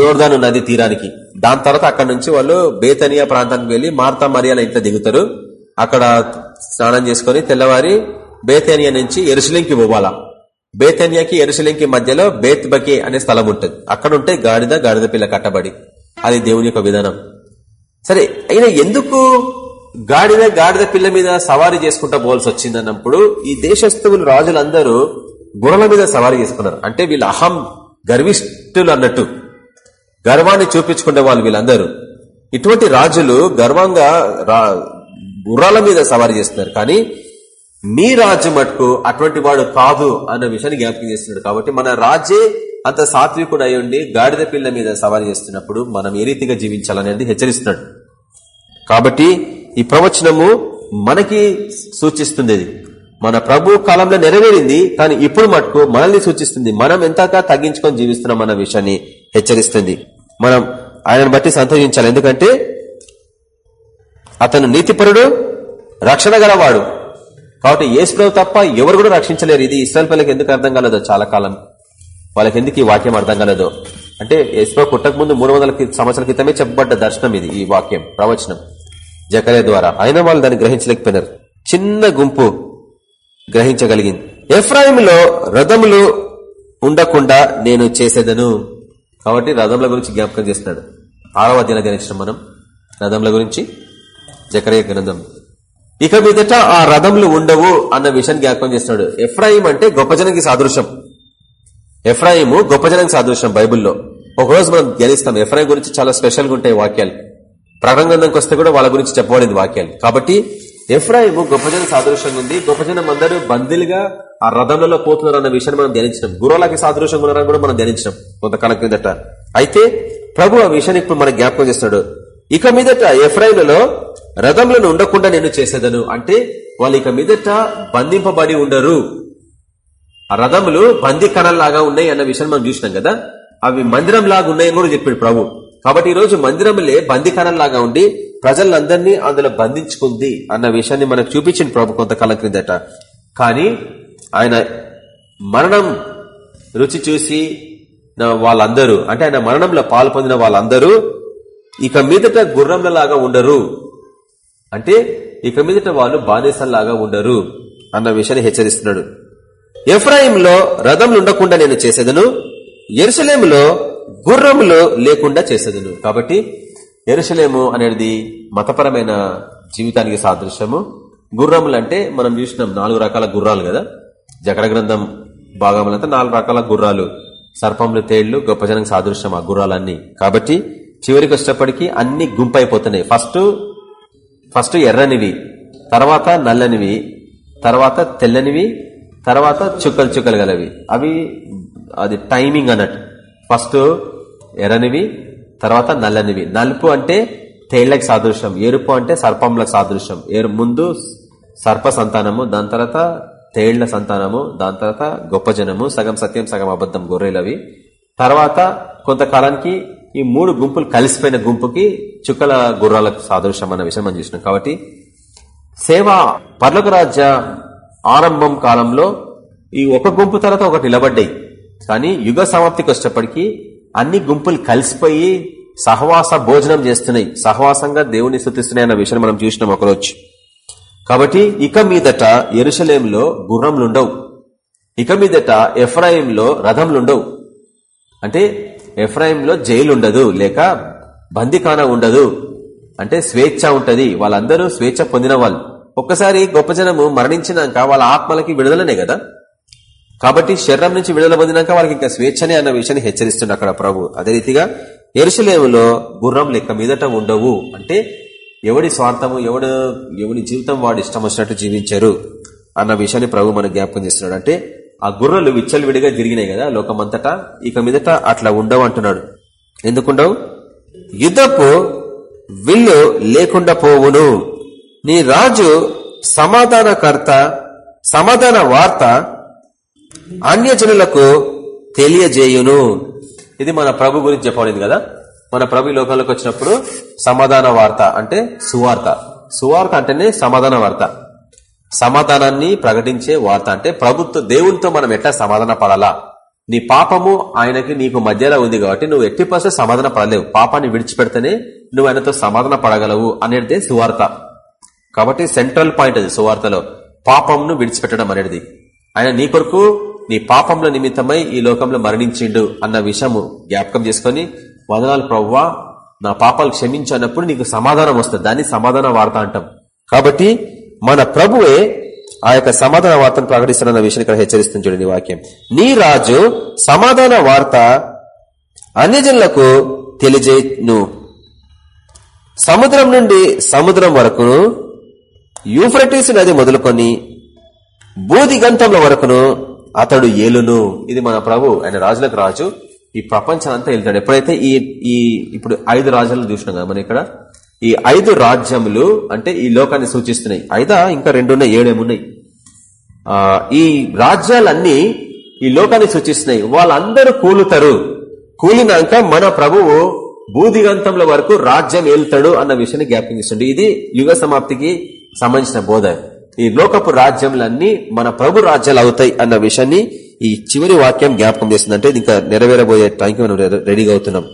యోర్దాను నది తీరానికి. దాని తర్వాత అక్కడ నుంచి వాళ్ళు బేతనియా ప్రాంతానికి వెళ్ళి మార్తా మరియాల ఇంట్లో దిగుతారు. అక్కడ స్నానం చేసుకుని తెల్లవారి బేతనియా నుంచి ఎరుసలింకి పోవాలా. బేతన్యాకి ఎరుసలింకి మధ్యలో బేత్ బకే అనే స్థలం ఉంటుంది. అక్కడ ఉంటే గాడిద గాడిద పిల్ల కట్టబడి. అది దేవుని యొక్క విధానం. సరే అయినా ఎందుకు గాడిద గాడిద పిల్ల మీద సవారీ చేసుకుంటా పోవాల్సి వచ్చింది అన్నప్పుడు ఈ దేశస్థులు రాజులందరూ గుర్రల మీద సవారీ చేసుకున్నారు. అంటే వీళ్ళు అహం గర్విష్ఠులు అన్నట్టు. గర్వాన్ని చూపించుకునే వాళ్ళు వీళ్ళందరూ. ఇటువంటి రాజులు గర్వంగా గుర్రాల మీద సవారీ చేస్తున్నారు. కానీ మీ రాజు మటుకు అటువంటి వాడు కాదు అన్న విషయాన్ని జ్ఞాపకం చేస్తున్నాడు. కాబట్టి మన రాజే అంత సాత్వికుడు అయ్యుండి గాడిద పిల్ల మీద సవాల్ చేస్తున్నప్పుడు మనం ఏ రీతిగా జీవించాలనేది హెచ్చరిస్తున్నాడు. కాబట్టి ఈ ప్రవచనము మనకి సూచిస్తుంది. మన ప్రభు కాలంలో నెరవేరింది కానీ ఇప్పుడు మటుకు మనల్ని సూచిస్తుంది. మనం ఎంతగా తగ్గించుకొని జీవిస్తున్నాం అన్న విషయాన్ని హెచ్చరిస్తుంది. మనం ఆయనను బట్టి సంతోషించాలి. ఎందుకంటే అతను నీతిపరుడు రక్షణ గలవాడు. కాబట్టి ఏసుప్రభు తప్ప ఎవరు కూడా రక్షించలేరు. ఇది ఇస్రాయల్ పిల్లలకి ఎందుకు అర్థం కాలేదో చాలా కాలం. వాళ్ళకి ఎందుకు ఈ వాక్యం అర్థం కాలేదో? అంటే ఏసుప్రభు పుట్టక ముందు మూడు వందల సంవత్సరాల క్రితమే చెప్పబడ్డ దర్శనం ఇది ఈ వాక్యం ప్రవచనం. జకరే ద్వారా. అయినా వాళ్ళు దాన్ని గ్రహించలేకపోయినారు. చిన్న గుంపు గ్రహించగలిగింది. ఎఫ్రాయిములో రథములు ఉండకుండా నేను చేసేదను. కాబట్టి రథంల గురించి జ్ఞాపకం చేస్తున్నాడు. ఆరవ దిన ధ్యానించడం మనం రథంల గురించి జకరే గ్రంథం. ఇక మీదట ఆ రథంలు ఉండవు అన్న విషయాన్ని జ్ఞాపకం చేస్తున్నాడు. ఎఫ్రాయిం అంటే గొప్ప జనానికి సాదృశ్యం. ఎఫ్రాయిము గొప్ప జనానికి సాదృశ్యం బైబుల్లో. ఒకరోజు మనం గెలిస్తాం ఎఫ్రాయిం గురించి చాలా స్పెషల్గా ఉంటాయి వాక్యాలు. ప్రకటనకి వస్తే కూడా వాళ్ళ గురించి చెప్పబడింది వాక్యాలు. కాబట్టి ఎఫ్రాయిము గొప్ప జనం సాదృశ్యంగా ఉంది. గొప్ప జనం అందరూ బందీలుగా ఆ రథంలో పోతున్నారు అన్న విషయాన్ని మనం ధ్యానించినాం. గురువులకి సాదృశ్యంగా ఉన్నారని కూడా మనం ధ్యానించినాం కొంతకాలం క్రిందట. అయితే ప్రభు ఆ విషయాన్ని ఇప్పుడు మనకు జ్ఞాపకం చేస్తున్నాడు. ఇక మీదట ఎఫ్రాయిలలో రథంలను ఉండకుండా నేను చేసేదను అంటే వాళ్ళు ఇక మీదట బంధింపబడి ఉండరు. ఆ రథములు బందీ కణంలాగా ఉన్నాయి అన్న విషయం మనం చూసినాం కదా? అవి మందిరం లాగా ఉన్నాయని కూడా చెప్పాడు ప్రభు. కాబట్టి ఈ రోజు మందిరములే బందీకరణం లాగా ఉండి ప్రజలందరినీ అందులో బంధించుకుంది అన్న విషయాన్ని మనకు చూపించింది ప్రభు కొంతకాలం క్రిందట. కానీ ఆయన మరణం రుచి చూసి వాళ్ళందరూ అంటే ఆయన మరణంలో పాల్పొందిన వాళ్ళందరూ ఇక మీదట గుర్రంలలాగా ఉండరు. అంటే ఇక మీదట వాళ్ళు బానిసల్లాగా ఉండరు అన్న విషయాన్ని హెచ్చరిస్తున్నాడు. ఎఫ్రాయింలో రథంలు ఉండకుండా నేను చేసేదను ఎరుసలేములో గుర్రములు లేకుండా చేసేదను. కాబట్టి ఎరుసలేము అనేది మతపరమైన జీవితానికి సాదృశ్యము. గుర్రములు అంటే మనం చూసినాం నాలుగు రకాల గుర్రాలు కదా. జకర గ్రంథం భాగములంతా నాలుగు రకాల గుర్రాలు. సర్పములు తేళ్ళు గొప్ప జనం సాదృశ్యం ఆ గుర్రాలన్నీ. కాబట్టి చివరికి వచ్చేటప్పటికి అన్ని గుంపైపోతున్నాయి. ఫస్ట్ ఫస్ట్ ఎర్రనివి తర్వాత నల్లనివి తర్వాత తెల్లనివి తర్వాత చుక్కలు చుక్కలు గలవి. అవి అది టైమింగ్ అన్నట్టు. ఫస్ట్ ఎర్రనివి తర్వాత నల్లనివి. నలుపు అంటే తేళ్ళకు సాదృశ్యం ఎరుపు అంటే సర్పంలకు సాదృశ్యం. ఏరు ముందు సర్ప సంతానము దాని తర్వాత తేళ్ళ సంతానము దాని తర్వాత గొప్ప జనము సగం సత్యం సగం అబద్ధం గొర్రెలవి. తర్వాత కొంతకాలానికి ఈ మూడు గుంపులు కలిసిపోయిన గుంపుకి చుక్కల గుర్రాలకు సాదృశ్యం అన్న విషయం మనం చూసినాం. కాబట్టి సేవ పర్లోక రాజ్య ఆరంభం కాలంలో ఈ ఒక గుంపు తర్వాత ఒకటి నిలబడ్డాయి. కానీ యుగ సమాప్తికి వచ్చేటప్పటికీ అన్ని గుంపులు కలిసిపోయి సహవాస భోజనం చేస్తున్నాయి. సహవాసంగా దేవుని స్థుతిస్తున్నాయి అన్న విషయం మనం చూసినాం ఒకరోజు. కాబట్టి ఇక మీదట ఎరుసలేంలో గుర్రంలుండవు ఇక మీదట ఎఫ్రాయింలో రథంలుండవు అంటే ఎఫ్రాయింలో జైలు ఉండదు లేక బందికాన ఉండదు. అంటే స్వేచ్ఛ ఉంటది. వాళ్ళందరూ స్వేచ్ఛ పొందిన వాళ్ళు ఒక్కసారి గొప్ప జనము మరణించినాక వాళ్ళ ఆత్మలకి విడుదలనే కదా? కాబట్టి శరీరం నుంచి విడుదల పొందినాక వాళ్ళకి ఇంకా స్వేచ్ఛనే అన్న విషయాన్ని హెచ్చరిస్తుండే అక్కడ ప్రభు. అదే రీతిగా ఎరుసలేములో గుర్రం లెక్క మీదట ఉండవు. అంటే ఎవడి స్వార్థము ఎవడు ఎవడి జీవితం వాడు ఇష్టం వచ్చినట్టు జీవించారు అన్న విషయాన్ని ప్రభు మనకు జ్ఞాపకం చేస్తున్నాడు. అంటే ఆ గుర్రలు విచ్చలవిడిగా తిరిగినాయి కదా లోకమంతటా. ఇక మీదట అట్లా ఉండవు అంటున్నాడు. ఎందుకుండవు? యుద్ధపు విల్లు లేకుండా పోవును. నీ రాజు సమాధానకర్త సమాధాన వార్త అన్యజనులకు తెలియజేయును. ఇది మన ప్రభు గురించి చెప్పబడింది కదా. మన ప్రభు లోకంలోకి వచ్చినప్పుడు సమాధాన వార్త అంటే సువార్త. సువార్త అంటేనే సమాధాన వార్త. సమాధానాన్ని ప్రకటించే వార్త అంటే ప్రభుత్వ దేవునితో మనం ఎట్లా సమాధాన పడాలా? నీ పాపము ఆయనకి నీకు మధ్యలో ఉంది కాబట్టి నువ్వు ఎట్టి పర్సెంట్ సమాధాన పడలేవు. పాపాన్ని విడిచిపెడితేనే నువ్వు ఆయనతో సమాధాన పడగలవు అనేది సువార్త. కాబట్టి సెంట్రల్ పాయింట్ అది సువార్తలో. పాపంను విడిచిపెట్టడం అనేది. ఆయన నీ కొరకు నీ పాపంల నిమిత్తమై ఈ లోకంలో మరణించిండు అన్న విషయము జ్ఞాపకం చేసుకుని వదనాలు ప్రవ్వా నా పాపాలు క్షమించన్నప్పుడు నీకు సమాధానం వస్తుంది. దాన్ని సమాధాన వార్త అంటాం. కాబట్టి మన ప్రభువే ఆ యొక్క సమాధాన వార్తను ప్రకటిస్తున్న విషయం ఇక్కడ హెచ్చరిస్తుంది చూడండి వాక్యం. నీ రాజు సమాధాన వార్త అన్యజనులకు తెలియజేయును. సముద్రం నుండి సముద్రం వరకు యూఫ్రటీస్ నది మొదలుకొని బూదిగంతంల వరకును అతడు ఏలును. ఇది మన ప్రభు ఆయన రాజులకు రాజు. ఈ ప్రపంచం అంతా వెళ్తాడు ఎప్పుడైతే ఈ ఈ ఇప్పుడు ఐదు రాజులను చూసినాం కదా మనం ఇక్కడ? ఈ ఐదు రాజ్యములు అంటే ఈ లోకాన్ని సూచిస్తున్నాయి. ఐదా ఇంకా రెండున్నాయి ఏడేమున్నాయి? ఈ రాజ్యాలన్నీ ఈ లోకాన్ని సూచిస్తున్నాయి. వాళ్ళందరూ కూలుతారు. కూలినాక మన ప్రభువు భూదిగంతముల వరకు రాజ్యం ఏలుతాడు అన్న విషయాన్ని జ్ఞాపకం చేస్తుండే ఇది యుగ సమాప్తికి సంబంధించిన బోధ. ఈ లోకపు రాజ్యములన్నీ మన ప్రభు రాజ్యాలు అవుతాయి అన్న విషయాన్ని ఈ చివరి వాక్యం జ్ఞాపకం చేస్తుంది అంటే ఇంకా నెరవేరబోయే టైంకి మనం రెడీగా అవుతున్నాం.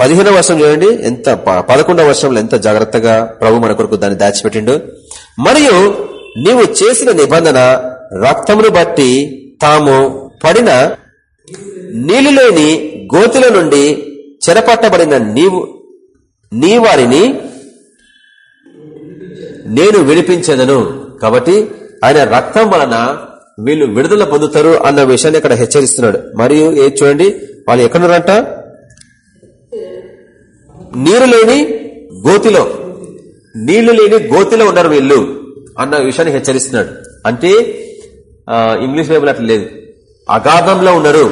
పదిహేనవ వర్షం చూడండి ఎంత పదకొండవ వర్షంలో ఎంత జాగ్రత్తగా ప్రభు మన కొరకు దాన్ని దాచిపెట్టిండు. మరియు నీవు చేసిన నిబంధన రక్తమును బట్టి తాము పడిన నీళ్ళులేని గోతుల నుండి చెరపట్టబడిన నీవు నీ వారిని నేను విడిపించదను. కాబట్టి ఆయన రక్తం వలన వీళ్ళు విడుదల పొందుతారు అన్న విషయాన్ని ఇక్కడ హెచ్చరిస్తున్నాడు. మరియు ఏ చూడండి వాళ్ళు ఎక్కడున్నారంట నీరు లేని గోతిలో నీళ్ళు లేని గోతిలో ఉన్నారు వీళ్ళు అన్న విషయాన్ని హెచ్చరిస్తున్నాడు. అంటే ఇంగ్లీష్ బైబుల్ అట్లా లేదు. అగాధంలో ఉన్నారు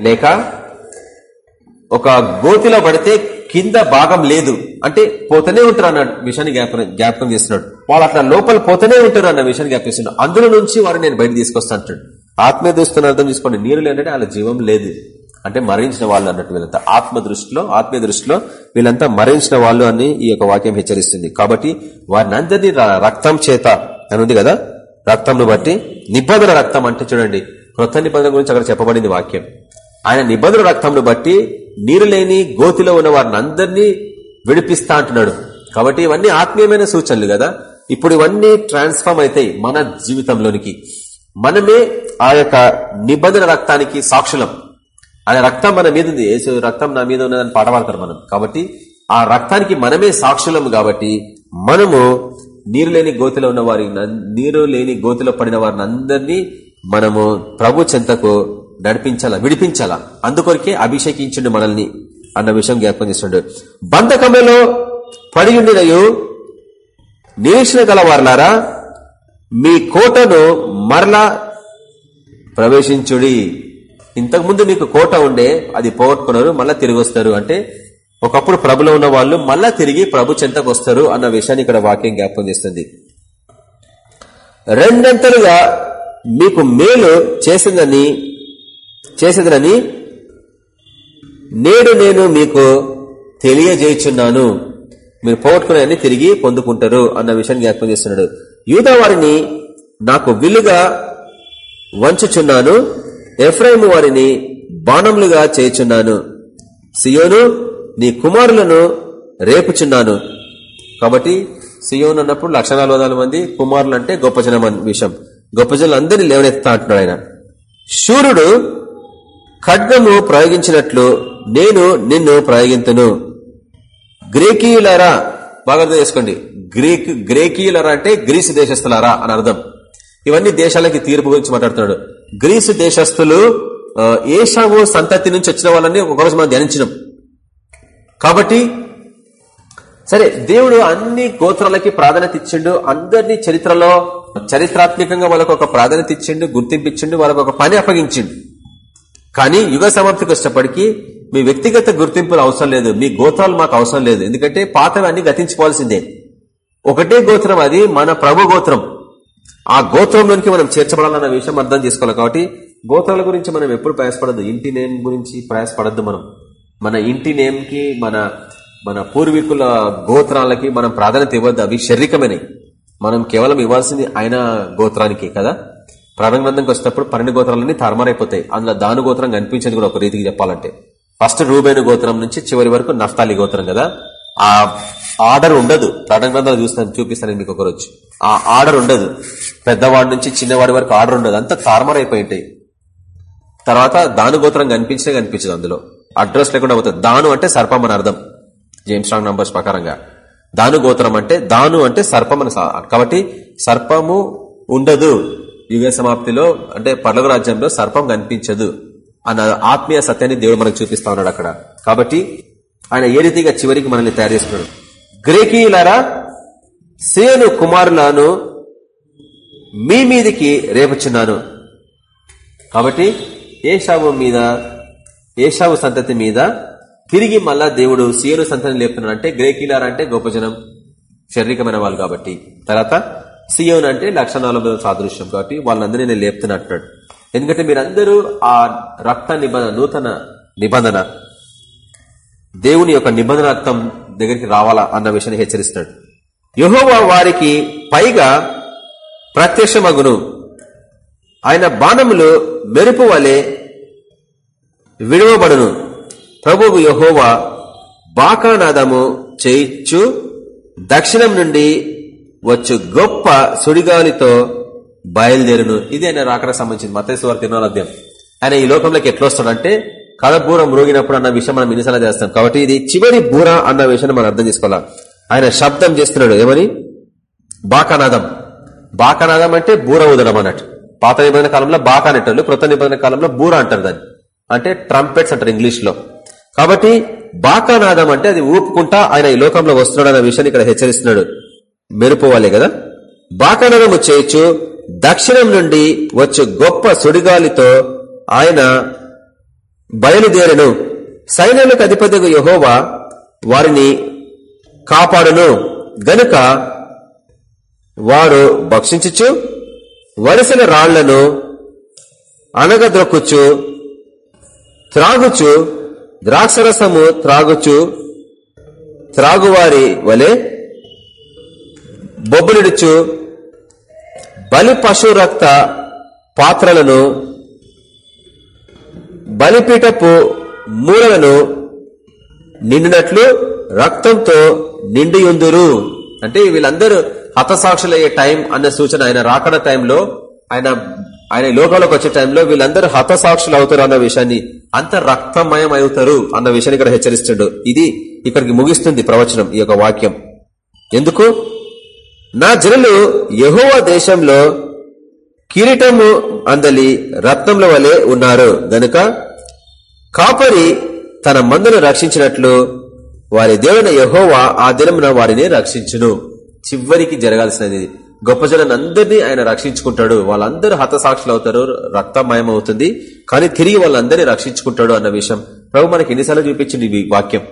లేక ఒక గోతిలో పడితే కింద భాగం లేదు. అంటే పోతనే ఉంటారు అన్న విషయాన్ని జ్ఞాపకం జ్ఞాపకం చేస్తున్నాడు. వాళ్ళు అట్లా లోపల పోతనే ఉంటారు అన్న విషయాన్ని జ్ఞాపిస్తున్నాడు అందులో నుంచి వారిని నేను బయట తీసుకొస్తా అంటాడు. ఆత్మీయ దృష్టిని అర్థం చేసుకోండి. నీరు లేదంటే వాళ్ళ జీవం లేదు. అంటే మరణించిన వాళ్ళు అన్నట్టు వీళ్ళంతా ఆత్మ దృష్టిలో ఆత్మీయ దృష్టిలో వీళ్ళంతా మరణించిన వాళ్ళు అని ఈ యొక్క వాక్యం హెచ్చరిస్తుంది. కాబట్టి వారిని అందరినీ రక్తం చేత అని ఉంది కదా? రక్తంను బట్టి నిబంధన రక్తం అంటే చూడండి క్రొత్త నిబంధన గురించి అక్కడ చెప్పబడింది వాక్యం. ఆయన నిబంధన రక్తంను బట్టి నీరు లేని గోతిలో ఉన్న వారిని అందరినీ విడిపిస్తా అంటున్నాడు. కాబట్టి ఇవన్నీ ఆత్మీయమైన సూచనలు కదా? ఇప్పుడు ఇవన్నీ ట్రాన్స్ఫార్మ్ అవుతాయి మన జీవితంలోనికి. మనమే ఆ యొక్క నిబంధన రక్తానికి సాక్షులం. ఆయన రక్తం మన మీద ఉంది యేసు రక్తం నా మీద ఉన్నదని పాట పాడతారు మనం. కాబట్టి ఆ రక్తానికి మనమే సాక్షులం కాబట్టి మనము నీరు లేని గోతిలో ఉన్న వారి నీరు లేని గోతిలో పడిన వారిని అందరినీ మనము ప్రభు చెంతకు నడిపించాలా విడిపించాలా? అందుకొరికే అభిషేకించండు మనల్ని అన్న విషయం జ్ఞాపకం చేస్తుండడు బంధకములో పడి ఉండినయు నిరీక్షణ గల వారులారా మీ కోటను మరలా ప్రవేశించుడి. ఇంతకుముందు మీకు కోట ఉండే అది పోగొట్టుకున్నారు మళ్ళా తిరిగి వస్తారు అంటే ఒకప్పుడు ప్రభులో ఉన్న వాళ్ళు మళ్ళా తిరిగి ప్రభు చెంతకు వస్తారు అన్న విషయాన్ని ఇక్కడ వాక్యం జ్ఞాపకం చేస్తుంది. రెండంతలుగా మీకు మేలు చేసిందని చేసేదనని నేడు నేను మీకు తెలియజేయుచున్నాను. మీరు పోగొట్టుకునే తిరిగి పొందుకుంటారు అన్న విషయాన్ని జ్ఞాపకం చేస్తున్నాడు. యూదా వారిని నాకు విలుగా వంచుచున్నాను. ఎఫ్రైము వారిని బాణములుగా చేయుచున్నాను. సియోను నీ కుమారులను రేపుచున్నాను. కాబట్టి సియోన్ అన్నప్పుడు లక్ష మంది కుమారులు అంటే గొప్ప జనం విషయం. గొప్ప జనం అందరినీ లేవనెత్తా అంటున్నాడు ఆయన. శూరుడు ఖడ్గము ప్రయోగించినట్లు నేను నిన్ను ప్రయోగింతును. గ్రీకీయులరా బాగా అర్థం చేసుకోండి. గ్రీక్ గ్రేకీయులరా అంటే గ్రీసు దేశస్తులారా అని అర్థం. ఇవన్నీ దేశాలకి తీర్పు గురించి మాట్లాడుతున్నాడు. గ్రీసు దేశస్థులు ఏషావు సంతతి నుంచి వచ్చిన వాళ్ళని ఒకరోజు మనం ధ్యానించినాం. కాబట్టి సరే దేవుడు అన్ని గోత్రాలకి ప్రాధాన్యత ఇచ్చిండు అందరినీ చరిత్రలో చరిత్రాత్మకంగా వాళ్ళకు ఒక ప్రాధాన్యత ఇచ్చిండు గుర్తింపించిండు వాళ్ళకు ఒక పని అప్పగించిండు. కానీ యుగ సమాప్తికి వచ్చినప్పటికీ మీ వ్యక్తిగత గుర్తింపులు అవసరం లేదు మీ గోత్రాలు మాకు అవసరం లేదు. ఎందుకంటే పాతవి అన్ని గతించుకోవాల్సిందే ఒకటే గోత్రం అది మన ప్రభు గోత్రం. ఆ గోత్రంలోనికి మనం చేర్చబడాలన్న విషయం అర్థం చేసుకోవాలి కాబట్టి గోత్రాల గురించి మనం ఎప్పుడు ప్రయాసపడద్దు. ఇంటి నేమ్ గురించి ప్రయాసపడద్దు మనం. మన ఇంటి నేమ్కి మన మన పూర్వీకుల గోత్రాలకి మనం ప్రాధాన్యత ఇవ్వద్దు. అవి శారీరకమైనవి. మనం కేవలం ఇవ్వాల్సింది ఆయన గోత్రానికి కదా? ప్రారంభ గ్రంథంకి వచ్చేటప్పుడు పన్నెండు గోత్రాలన్నీ తారుమారైపోతాయి. అందులో దాను గోత్రం కనిపించేది కూడా ఒక రీతికి చెప్పాలంటే. ఫస్ట్ రూబేను గోత్రం నుంచి చివరి వరకు నఫ్తాలి గోత్రం కదా? ఆ ఆర్డర్ ఉండదు. ప్రారంభ గ్రంథాలు చూస్తాను చూపిస్తాను మీకు ఒకరోజు. ఆ ఆర్డర్ ఉండదు. పెద్దవాడి నుంచి చిన్నవాడి వరకు ఆర్డర్ ఉండదు. అంతా తారుమారైపోయి ఉంటాయి తర్వాత దాను గోత్రం కనిపించినా కనిపించదు అందులో. అడ్రస్ లేకుండా పోతుంది. దాను అంటే సర్పం అని అర్థం. జేమ్స్ రాంగ్ నంబర్స్ ప్రకారంగా. దాను గోత్రం అంటే దాను అంటే సర్పం అని కాబట్టి సర్పము ఉండదు. యుగ సమాప్తిలో అంటే పర్లవ రాజ్యంలో సర్పం కనిపించదు. అన్న ఆత్మీయ సత్యాన్ని దేవుడు మనకు చూపిస్తా ఉన్నాడు అక్కడ. కాబట్టి ఆయన ఏ రీతిగా చివరికి మనల్ని తయారు చేస్తున్నాడు? గ్రేకీయులారా సేను కుమారులను మీ మీదికి రేపుచున్నాను. కాబట్టి ఏషావు మీద ఏషావు సంతతి మీద తిరిగి మళ్ళా దేవుడు సీయను సంతతిని లేపుతున్నాడు అంటే గ్రేకీలారా అంటే గొప్ప జనం శారీరకమైన వాళ్ళు కాబట్టి. తర్వాత సీయోన్ అంటే లక్ష సాదృశ్యం కాబట్టి వాళ్ళందరినీ నేను లేపుతున్నట్టు ఎందుకంటే మీరందరూ ఆ రక్త నిబంధన నూతన నిబంధన దేవుని యొక్క నిబంధన అర్థం దగ్గరికి రావాలా అన్న విషయాన్ని హెచ్చరిస్తున్నాడు యహోవా వారికి పైగా ప్రత్యక్షమగును. ఆయన బాణములు మెరుపు వలె విడవబడును. ప్రభువు యహోవా బాకానాదము చేయిచ్చు దక్షిణం నుండి వచ్చు గొప్ప సుడిగాలితో బయలుదేరును. ఇది ఆయన రాకడ సంబంధించింది. మతేశ్వర తిరునాలద్యం ఆయన ఈ లోకంలోకి ఎట్లొస్తాడంటే వస్తాడంటే కథబూర మ్రోగినప్పుడు అన్న విషయం మనం ఇన్నిసార్లు చేస్తాం. కాబట్టి ఇది చివరి బూర అన్న విషయాన్ని మనం అర్థం చేసుకోవాలా? ఆయన శబ్దం చేస్తున్నాడు. ఏమని? బాకానాదం. బాకానాదం అంటే బూర ఊదడం అన్నట్టు. పాత నిబంధన కాలంలో బాకా అనేటోళ్ళు కృత నిబంధన కాలంలో బూర అంటారు దాన్ని. అంటే ట్రంపెట్స్ అంటారు ఇంగ్లీష్లో కాబట్టి బాకానాదం అంటే అది ఊపుకుంటా ఆయన ఈ లోకంలో వస్తున్నాడు అన్న విషయాన్ని ఇక్కడ హెచ్చరిస్తున్నాడు. మెరుపువాలే కదా? బాకానాదము చేయొచ్చు దక్షిణం నుండి వచ్చు గొప్ప సుడిగాలితో ఆయన బయలుదేరను. సైన్యులకు అధిపతిగా యహోవా వారిని కాపాడును. గనుక వారు భక్షించుచు వరుసల రాళ్ళను అనగద్రొక్కుచు త్రాగుచు ద్రాక్షరసము త్రాగుచు త్రాగువారి వలె బొబ్బులిడుచు బలి పశు రక్త పాత్రలను బలిపీఠపు మూలలను నిండినట్లు రక్తంతో నిండియుందురు. అంటే వీళ్ళందరూ హతసాక్షులయ్యే టైం అన్న సూచన ఆయన రాకడ టైంలో ఆయన ఆయన లోకంలోకి వచ్చే టైంలో వీళ్ళందరూ హతసాక్షులు అవుతారు అన్న విషయాన్ని అంత రక్తమయం అవుతారు అన్న విషయాన్ని ఇక్కడ హెచ్చరిస్తుడు. ఇది ఇక్కడికి ముగిస్తుంది ప్రవచనం ఈ యొక్క వాక్యం. ఎందుకు? నా జనులు యహోవ దేశంలో కిరీటము అందలి రత్నముల వలె ఉన్నారు. గనుక కాపరి తన మందును రక్షించినట్లు వారి దేవుని యహోవా ఆ దినమున వారిని రక్షించును. చివరికి జరగాల్సినది గొప్ప జనాన్ని ఆయన రక్షించుకుంటాడు. వాళ్ళందరూ హతసాక్షులు అవుతారు రక్తమయం అవుతుంది కానీ తిరిగి వాళ్ళందరినీ రక్షించుకుంటాడు అన్న విషయం ప్రభు మనకి ఎన్నిసార్లు చూపించింది ఈ వాక్యం.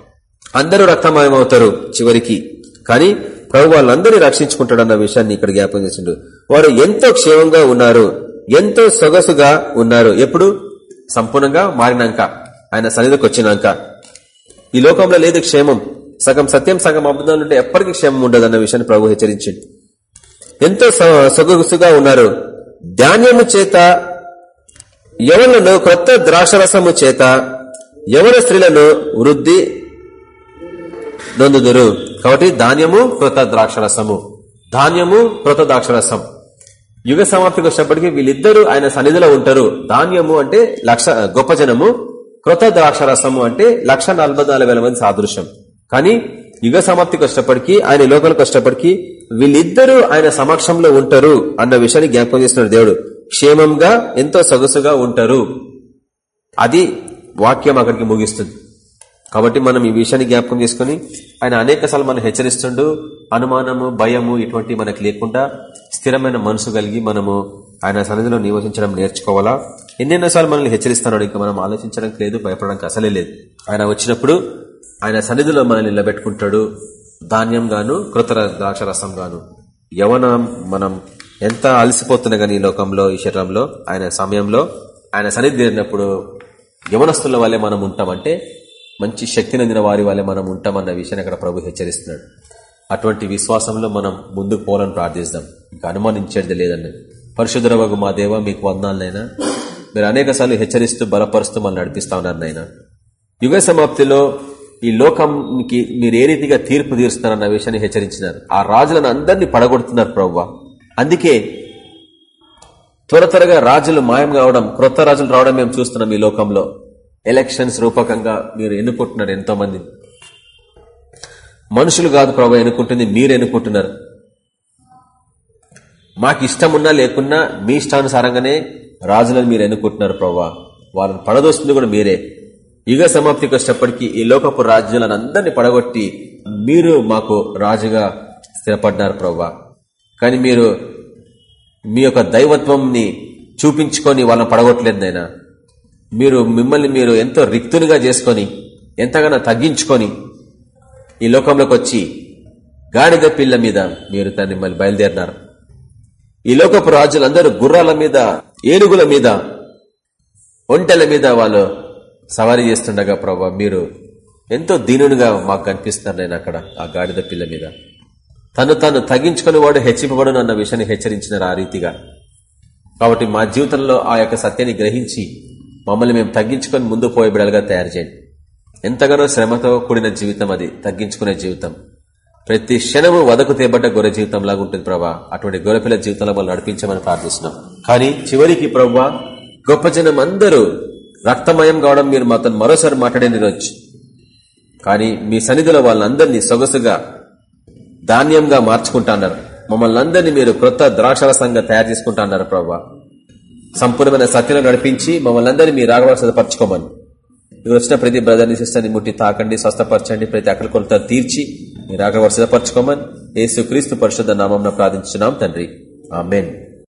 అందరూ రక్తమయం అవుతారు చివరికి. కానీ ప్రభు వాళ్ళందరినీ రక్షించుకుంటాడు అన్న విషయాన్ని ఇక్కడ జ్ఞాపకం చేసిండు. వారు ఎంతో క్షేమంగా ఉన్నారు ఎంతో సొగసుగా ఉన్నారు. ఎప్పుడు? సంపూర్ణంగా మారినాక. ఆయన సన్నిధికి వచ్చినాక ఈ లోకంలో లేదు క్షేమం. సగం సత్యం సగం అబద్ధాలు ఉంటే ఎప్పటికీ క్షేమం ఉండదు అన్న విషయాన్ని ప్రభు హెచ్చరించింది ఎంతో సొగసుగా ఉన్నారు. ధాన్యము చేత ఎవలను కొత్త ద్రాక్షరసము చేత యవన స్త్రీలను వృద్ధి నొందుదురు. కాబట్టి ధాన్యము కృత ద్రాక్షరసము. ధాన్యము కృత ద్రాక్షరసం. యుగ సమాప్తికి వచ్చినప్పటికీ వీళ్ళిద్దరూ ఆయన సన్నిధిలో ఉంటారు. ధాన్యము అంటే లక్ష గొప్ప జనము. కృత ద్రాక్షరసము అంటే లక్ష మంది సాదృశ్యం. కానీ యుగ సమాప్తికి వచ్చినప్పటికీ ఆయన లోకలకు వచ్చినప్పటికీ వీళ్ళిద్దరూ ఆయన సమక్షంలో ఉంటారు అన్న విషయాన్ని జ్ఞాపకం చేస్తున్నాడు దేవుడు. క్షేమంగా ఎంతో సొగసుగా ఉంటారు. అది వాక్యం అక్కడికి ముగిస్తుంది. కాబట్టి మనం ఈ విషయాన్ని జ్ఞాపకం చేసుకుని ఆయన అనేక సార్లు మనం హెచ్చరిస్తుండు. అనుమానము భయము ఇటువంటి మనకు లేకుండా స్థిరమైన మనసు కలిగి మనము ఆయన సన్నిధిలో నివసించడం నేర్చుకోవాలా? ఎన్నెన్నోసార్లు మనల్ని హెచ్చరిస్తున్నాడు. ఇంకా మనం ఆలోచించడానికి లేదు భయపడడానికి అసలే లేదు. ఆయన వచ్చినప్పుడు ఆయన సన్నిధిలో మనల్ని నిలబెట్టుకుంటాడు. ధాన్యం గాను కృతర ద్రాక్షరసం గాను. యవనం మనం ఎంత అలసిపోతున్నా గానీ ఈ లోకంలో ఈ శరీరంలో ఆయన సమయంలో ఆయన సన్నిధి తీరినప్పుడు యవనస్తుల వల్లే మనం ఉంటామంటే మంచి శక్తి నందిన వారి వల్లే మనం ఉంటామన్న విషయాన్ని అక్కడ ప్రభు హెచ్చరిస్తున్నాడు. అటువంటి విశ్వాసంలో మనం ముందుకు పోవాలని ప్రార్థిస్తాం. ఇంకా అనుమానించేది లేదన్నది. పరిశుద్ధరవగు మా దేవ మీకు వందాలనైనా మీరు అనేక సార్లు హెచ్చరిస్తూ బలపరుస్తూ మనం నడిపిస్తా ఉన్నారు నైనా యుగ సమాప్తిలో ఈ లోకంకి మీరు ఏ రీతిగా తీర్పు తీరుస్తున్నారన్న విషయాన్ని హెచ్చరించినారు. ఆ రాజులను అందరినీ పడగొడుతున్నారు ప్రవ్వ. అందుకే త్వర త్వరగా రాజులు మాయం కావడం క్రొత్త రాజులు రావడం మేము చూస్తున్నాం ఈ లోకంలో. ఎలక్షన్స్ రూపకంగా మీరు ఎన్నుకుంటున్నారు ఎంతో మంది మనుషులు కాదు ప్రభావ ఎన్నుకుంటుంది మీరు ఎన్నుకుంటున్నారు. మాకు ఇష్టం ఉన్నా లేకున్నా మీ ఇష్టానుసారంగానే రాజులను మీరు ఎన్నుకుంటున్నారు ప్రవ్వా. వాళ్ళని పడదోస్తుంది కూడా మీరే. యుగ సమాప్తికి వచ్చేటప్పటికీ ఈ లోకపు రాజ్యాలను అందరినీ పడగొట్టి మీరు మాకు రాజుగా స్థిరపడ్డారు ప్రవ్వా. కానీ మీరు మీ యొక్క దైవత్వంని చూపించుకొని వాళ్ళని పడగొట్టలేదు నాయన. మీరు మిమ్మల్ని మీరు ఎంతో రిక్తునిగా చేసుకొని ఎంతగానో తగ్గించుకొని ఈ లోకంలోకి వచ్చి గాడిద పిల్ల మీద మీరు దాన్ని మళ్ళీ బయలుదేరినారు. ఈ లోకపు రాజులందరూ గుర్రాల మీద ఏనుగుల మీద ఒంటెల మీద వాళ్ళు సవారీ చేస్తుండగా ప్రభా మీరు ఎంతో దీనునిగా మాకు కనిపిస్తున్నారు నేను అక్కడ ఆ గాడిద పిల్ల మీద. తను తను తగ్గించుకుని వాడు హెచ్చింపబడును అన్న విషయాన్ని హెచ్చరించినారు ఆ రీతిగా. కాబట్టి మా జీవితంలో ఆ యొక్క సత్యాన్ని గ్రహించి మమ్మల్ని మేము తగ్గించుకొని ముందు పోయే బిడలుగా తయారు చేయండి. ఎంతగానో శ్రమతో కూడిన జీవితం అది తగ్గించుకునే జీవితం. ప్రతి క్షణము వదకు తేబడ్డ గొర్రె జీవితం లాగా ఉంటుంది ప్రభా. అటువంటి గొర్రెపిల్ల జీవితంలో వాళ్ళు నడిపించమని ప్రార్థిస్తున్నాం. కానీ చివరికి ప్రవ్వా గొప్ప జనం అందరూ రక్తమయం కావడం మీరు మాతో మరోసారి మాట్లాడేది రోజు కానీ మీ సన్నిధిలో వాళ్ళందరినీ సొగసుగా ధాన్యంగా మార్చుకుంటున్నారు. మమ్మల్ని అందరినీ మీరు క్రొత్త ద్రాక్షరసంగా తయారు చేసుకుంటా అన్నారు ప్రభా. సంపూర్ణమైన సత్యను నడిపించి మమ్మల్ని అందరినీ మీరు రాగవ సిద్ధపరచుకోమని మీరు వచ్చిన ప్రతి బ్రదర్ని సిస్టర్ని ముట్టి తాకండి స్వస్థపరచండి ప్రతి అక్కల కొలత తీర్చి మీరు రాగవ సిద్ధపరచుకోమని ఏసుక్రీస్తు పరిషత్ నామం ప్రార్థించున్నాం తండ్రి. ఆ